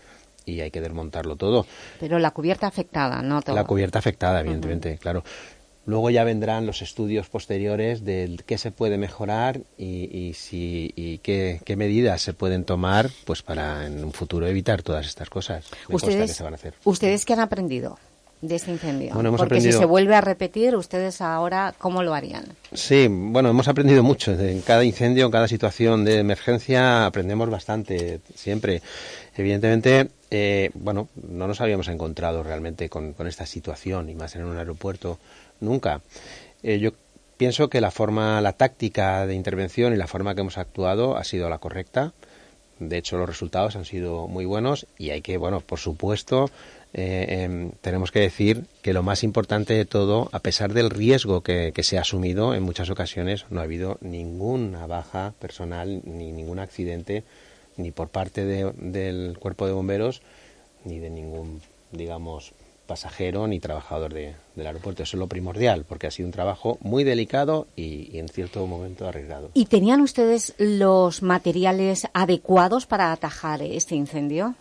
y hay que desmontarlo todo. Pero la cubierta afectada, ¿no? La cubierta afectada, evidentemente, claro. Luego ya vendrán los estudios posteriores de qué se puede mejorar y, si, y qué, medidas se pueden tomar pues para en un futuro evitar todas estas cosas. ¿Ustedes, que se van a hacer. ¿Ustedes qué han aprendido? De este incendio? Bueno, hemos Porque si se vuelve a repetir, ¿ustedes ahora cómo lo harían? Sí, bueno, hemos aprendido mucho. En cada incendio, en cada situación de emergencia, aprendemos bastante, siempre. Evidentemente, eh, bueno, no nos habíamos encontrado realmente con, esta situación, y más en un aeropuerto, nunca. Eh, yo pienso que la forma, la táctica de intervención y la forma que hemos actuado ha sido la correcta. De hecho, los resultados han sido muy buenos y hay que, bueno, por supuesto, eh, em, tenemos que decir que lo más importante de todo, a pesar del riesgo que, se ha asumido, en muchas ocasiones no ha habido ninguna baja personal ni ningún accidente, ni por parte del cuerpo de bomberos, ni de ningún, digamos, pasajero ni trabajador del aeropuerto. Eso es lo primordial, porque ha sido un trabajo muy delicado y, en cierto momento arriesgado. ¿Y tenían ustedes los materiales adecuados para atajar este incendio?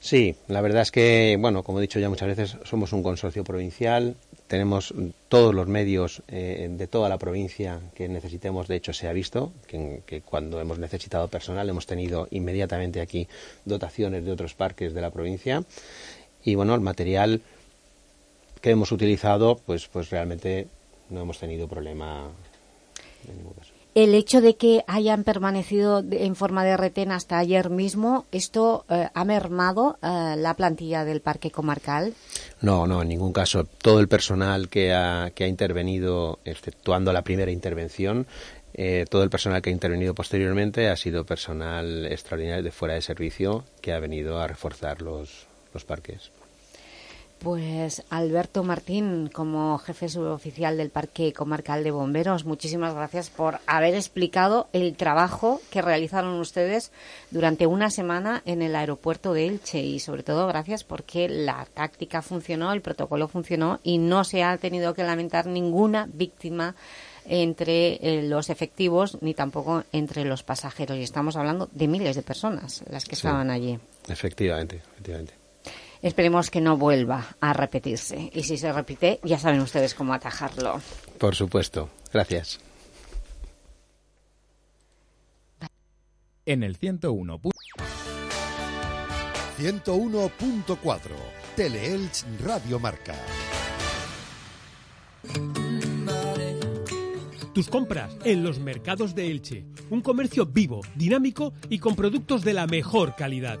Sí, la verdad es que, bueno, como he dicho ya muchas veces, somos un consorcio provincial, tenemos todos los medios eh, de toda la provincia que necesitemos, de hecho se ha visto que, cuando hemos necesitado personal hemos tenido inmediatamente aquí dotaciones de otros parques de la provincia y bueno, el material que hemos utilizado, pues, pues realmente no hemos tenido problema en ningún caso. El hecho de que hayan permanecido en forma de retén hasta ayer mismo, ¿esto eh, ha mermado eh, la plantilla del parque comarcal? No, no, en ningún caso. Todo el personal que ha, que ha intervenido, exceptuando la primera intervención, eh, todo el personal que ha intervenido posteriormente ha sido personal extraordinario de fuera de servicio que ha venido a reforzar los, los parques. Pues Alberto Martín, como jefe suboficial del Parque Comarcal de Bomberos, muchísimas gracias por haber explicado el trabajo que realizaron ustedes durante una semana en el aeropuerto de Elche y sobre todo gracias porque la táctica funcionó, el protocolo funcionó y no se ha tenido que lamentar ninguna víctima entre eh, los efectivos ni tampoco entre los pasajeros y estamos hablando de miles de personas las que estaban allí. Efectivamente, efectivamente. Esperemos que no vuelva a repetirse. Y si se repite, ya saben ustedes cómo atajarlo. Por supuesto. Gracias. En el 101. 101.4 Teleelch Radio Marca. Tus compras en los mercados de Elche. Un comercio vivo, dinámico y con productos de la mejor calidad.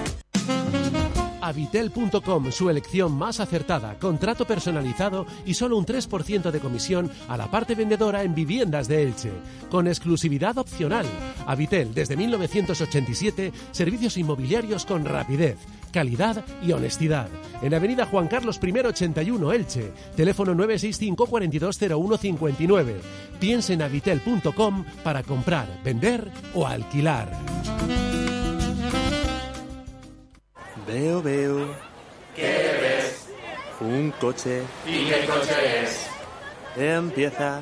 Avitel.com, su elección más acertada, contrato personalizado y solo un 3% de comisión a la parte vendedora en viviendas de Elche, con exclusividad opcional. Avitel, desde 1987, servicios inmobiliarios con rapidez, calidad y honestidad. En Avenida Juan Carlos I 81 Elche, teléfono 965 420159. Piense en avitel.com para comprar, vender o alquilar. Veo, veo. ¿Qué ves? Un coche. ¿Y qué coche es? Empieza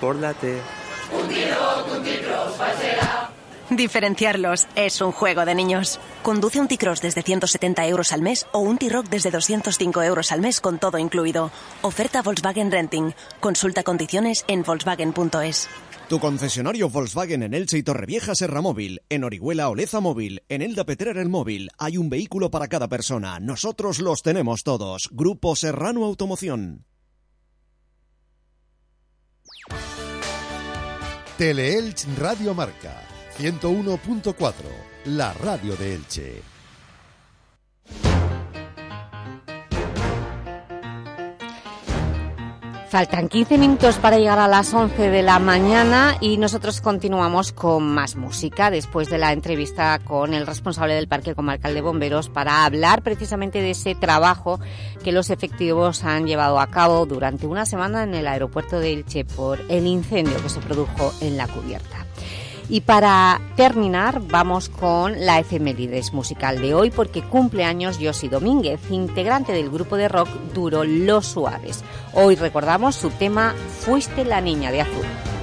por la T. Un tiro, un tiro, ¿cuál será? Diferenciarlos es un juego de niños. Conduce un T-Cross desde 170 euros al mes o un T-Rock desde 205 euros al mes con todo incluido. Oferta Volkswagen Renting. Consulta condiciones en volkswagen.es. Tu concesionario Volkswagen en Elche y Torrevieja Serra Móvil, en Orihuela Oleza Móvil, en Elda Petrer el Móvil. Hay un vehículo para cada persona. Nosotros los tenemos todos. Grupo Serrano Automoción. Teleelch Radio Marca 101.4, la radio de Elche. Faltan 15 minutos para llegar a las 11 de la mañana y nosotros continuamos con más música después de la entrevista con el responsable del Parque Comarcal de Bomberos para hablar precisamente de ese trabajo que los efectivos han llevado a cabo durante una semana en el aeropuerto de Elche por el incendio que se produjo en la cubierta. Y para terminar vamos con la efemérides musical de hoy porque cumple años Josi Domínguez, integrante del grupo de rock duro Los Suaves. Hoy recordamos su tema Fuiste la niña de azul.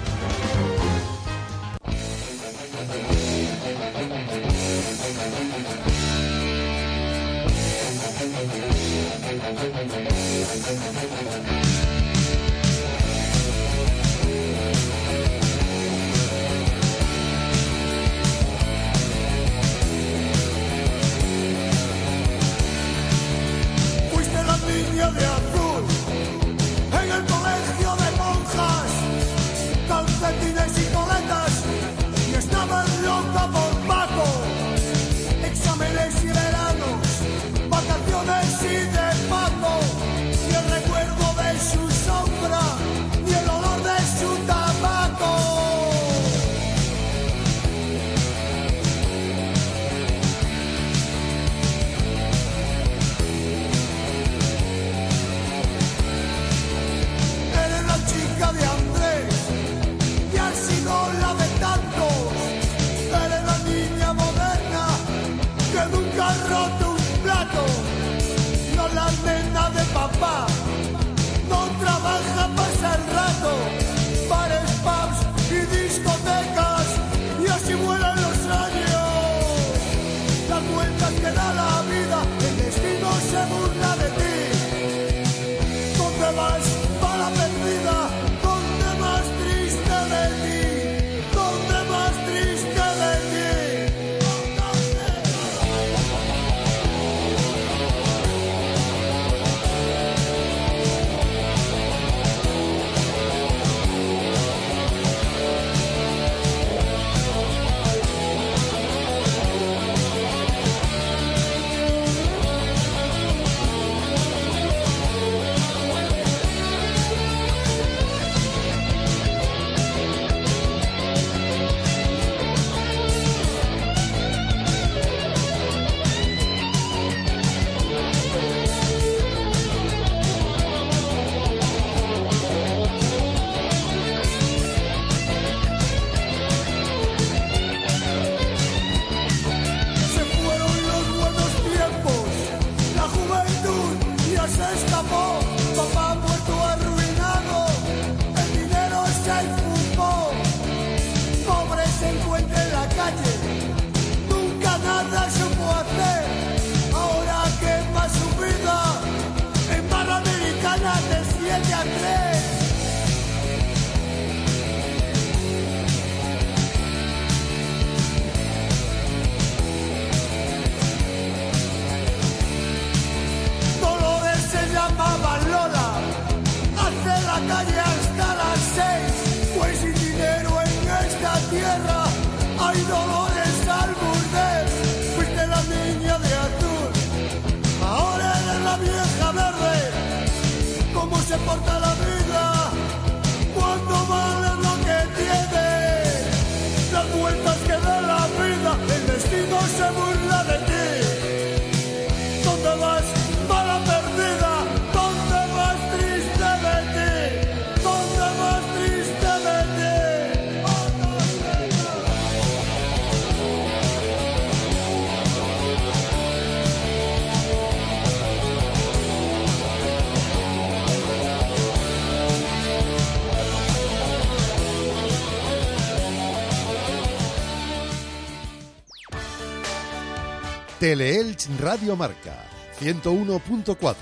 Teleelch Radio Marca 101.4,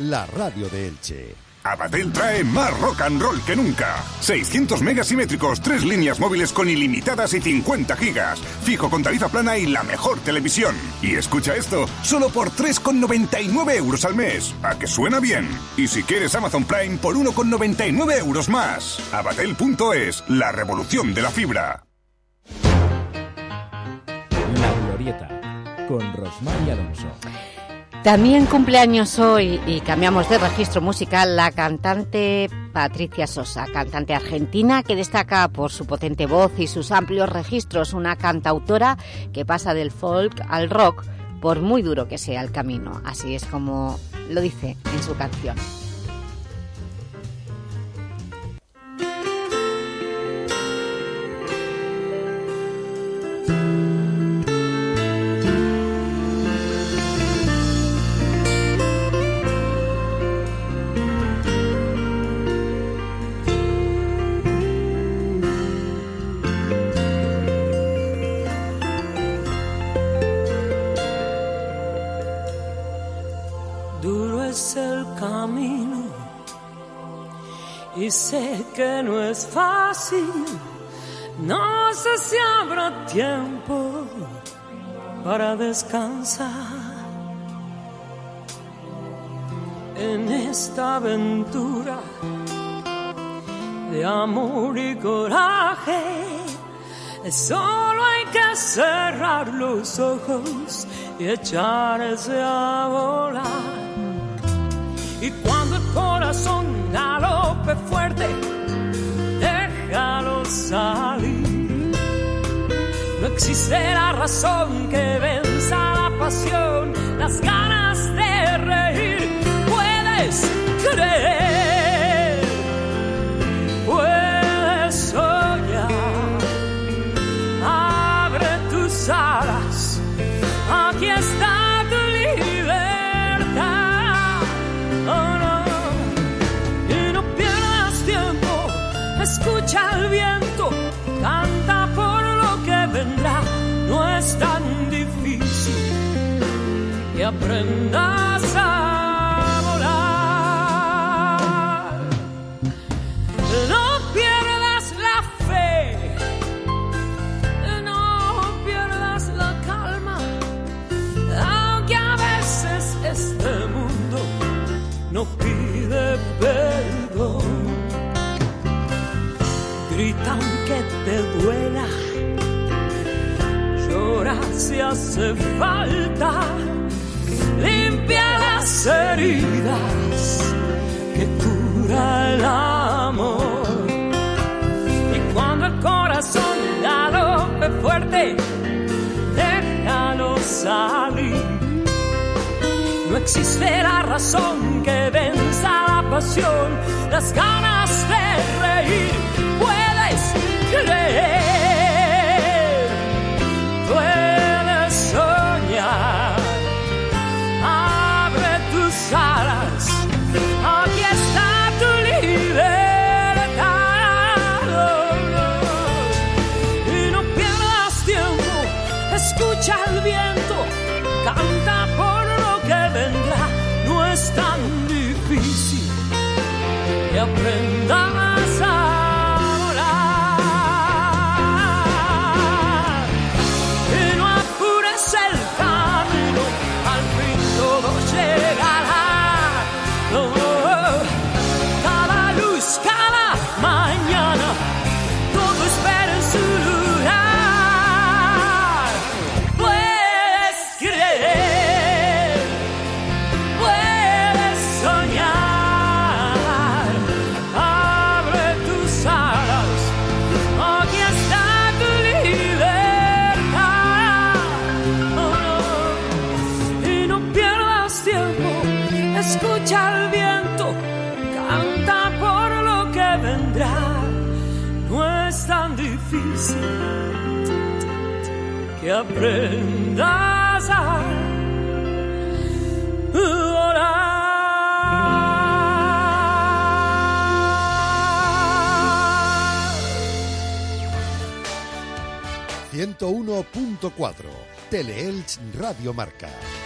la radio de Elche. Abatel trae más rock and roll que nunca. 600 megas simétricos, tres líneas móviles con ilimitadas y 50 gigas. Fijo con tarifa plana y la mejor televisión. Y escucha esto, solo por 3,99 euros al mes. ¿A que suena bien? Y si quieres Amazon Prime, por 1,99 euros más. Abatel.es, la revolución de la fibra. La Glorieta, con Rosmar Alonso. También cumpleaños hoy, y cambiamos de registro musical, la cantante Patricia Sosa, cantante argentina que destaca por su potente voz y sus amplios registros, una cantautora que pasa del folk al rock por muy duro que sea el camino. Así es como lo dice en su canción. Tiempo para descansar en esta aventura de amor y coraje. Solo hay que cerrar los ojos y echarse a volar. Y cuando el corazón galope fuerte, déjalo salir. Existe la razón que venza la pasión, las ganas de reír. Puedes creer, aprendas a volar. No pierdas la fe, no pierdas la calma, aunque a veces este mundo no pide perdón. Grita aunque te duela, llora si hace falta, limpia las heridas que cura el amor. Y cuando el corazón galope fuerte, déjalo salir. No existe la razón que venza la pasión, las ganas aprendas a volar. 101.4. Teleelch Radio Marca.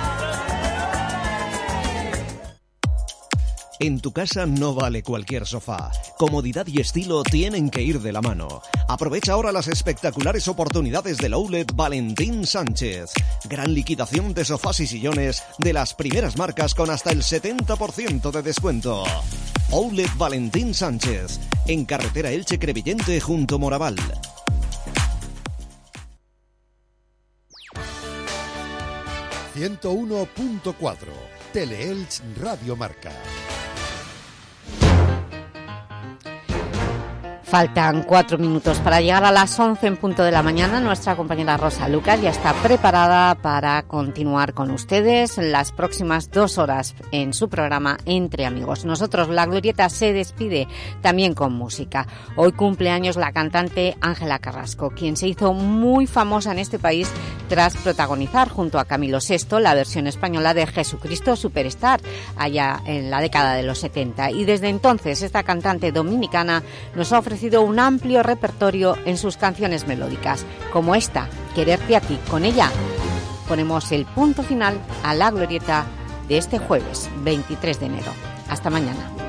En tu casa no vale cualquier sofá. Comodidad y estilo tienen que ir de la mano. Aprovecha ahora las espectaculares oportunidades del outlet Valentín Sánchez. Gran liquidación de sofás y sillones de las primeras marcas con hasta el 70% de descuento. Outlet Valentín Sánchez, en carretera Elche Crevillente junto Moraval. ...101.4... Teleelch Radio Marca. Faltan cuatro minutos para llegar a las 11 en punto de la mañana. Nuestra compañera Rosa Lucas ya está preparada para continuar con ustedes las próximas dos horas en su programa Entre Amigos. Nosotros, La Glorieta, se despide también con música. Hoy cumple años la cantante Ángela Carrasco, quien se hizo muy famosa en este país tras protagonizar junto a Camilo VI la versión española de Jesucristo Superstar, allá en la década de los 70. Y desde entonces esta cantante dominicana nos ha un amplio repertorio en sus canciones melódicas, como esta, Quererte a ti. Con ella ponemos el punto final a la glorieta de este jueves 23 de enero. Hasta mañana.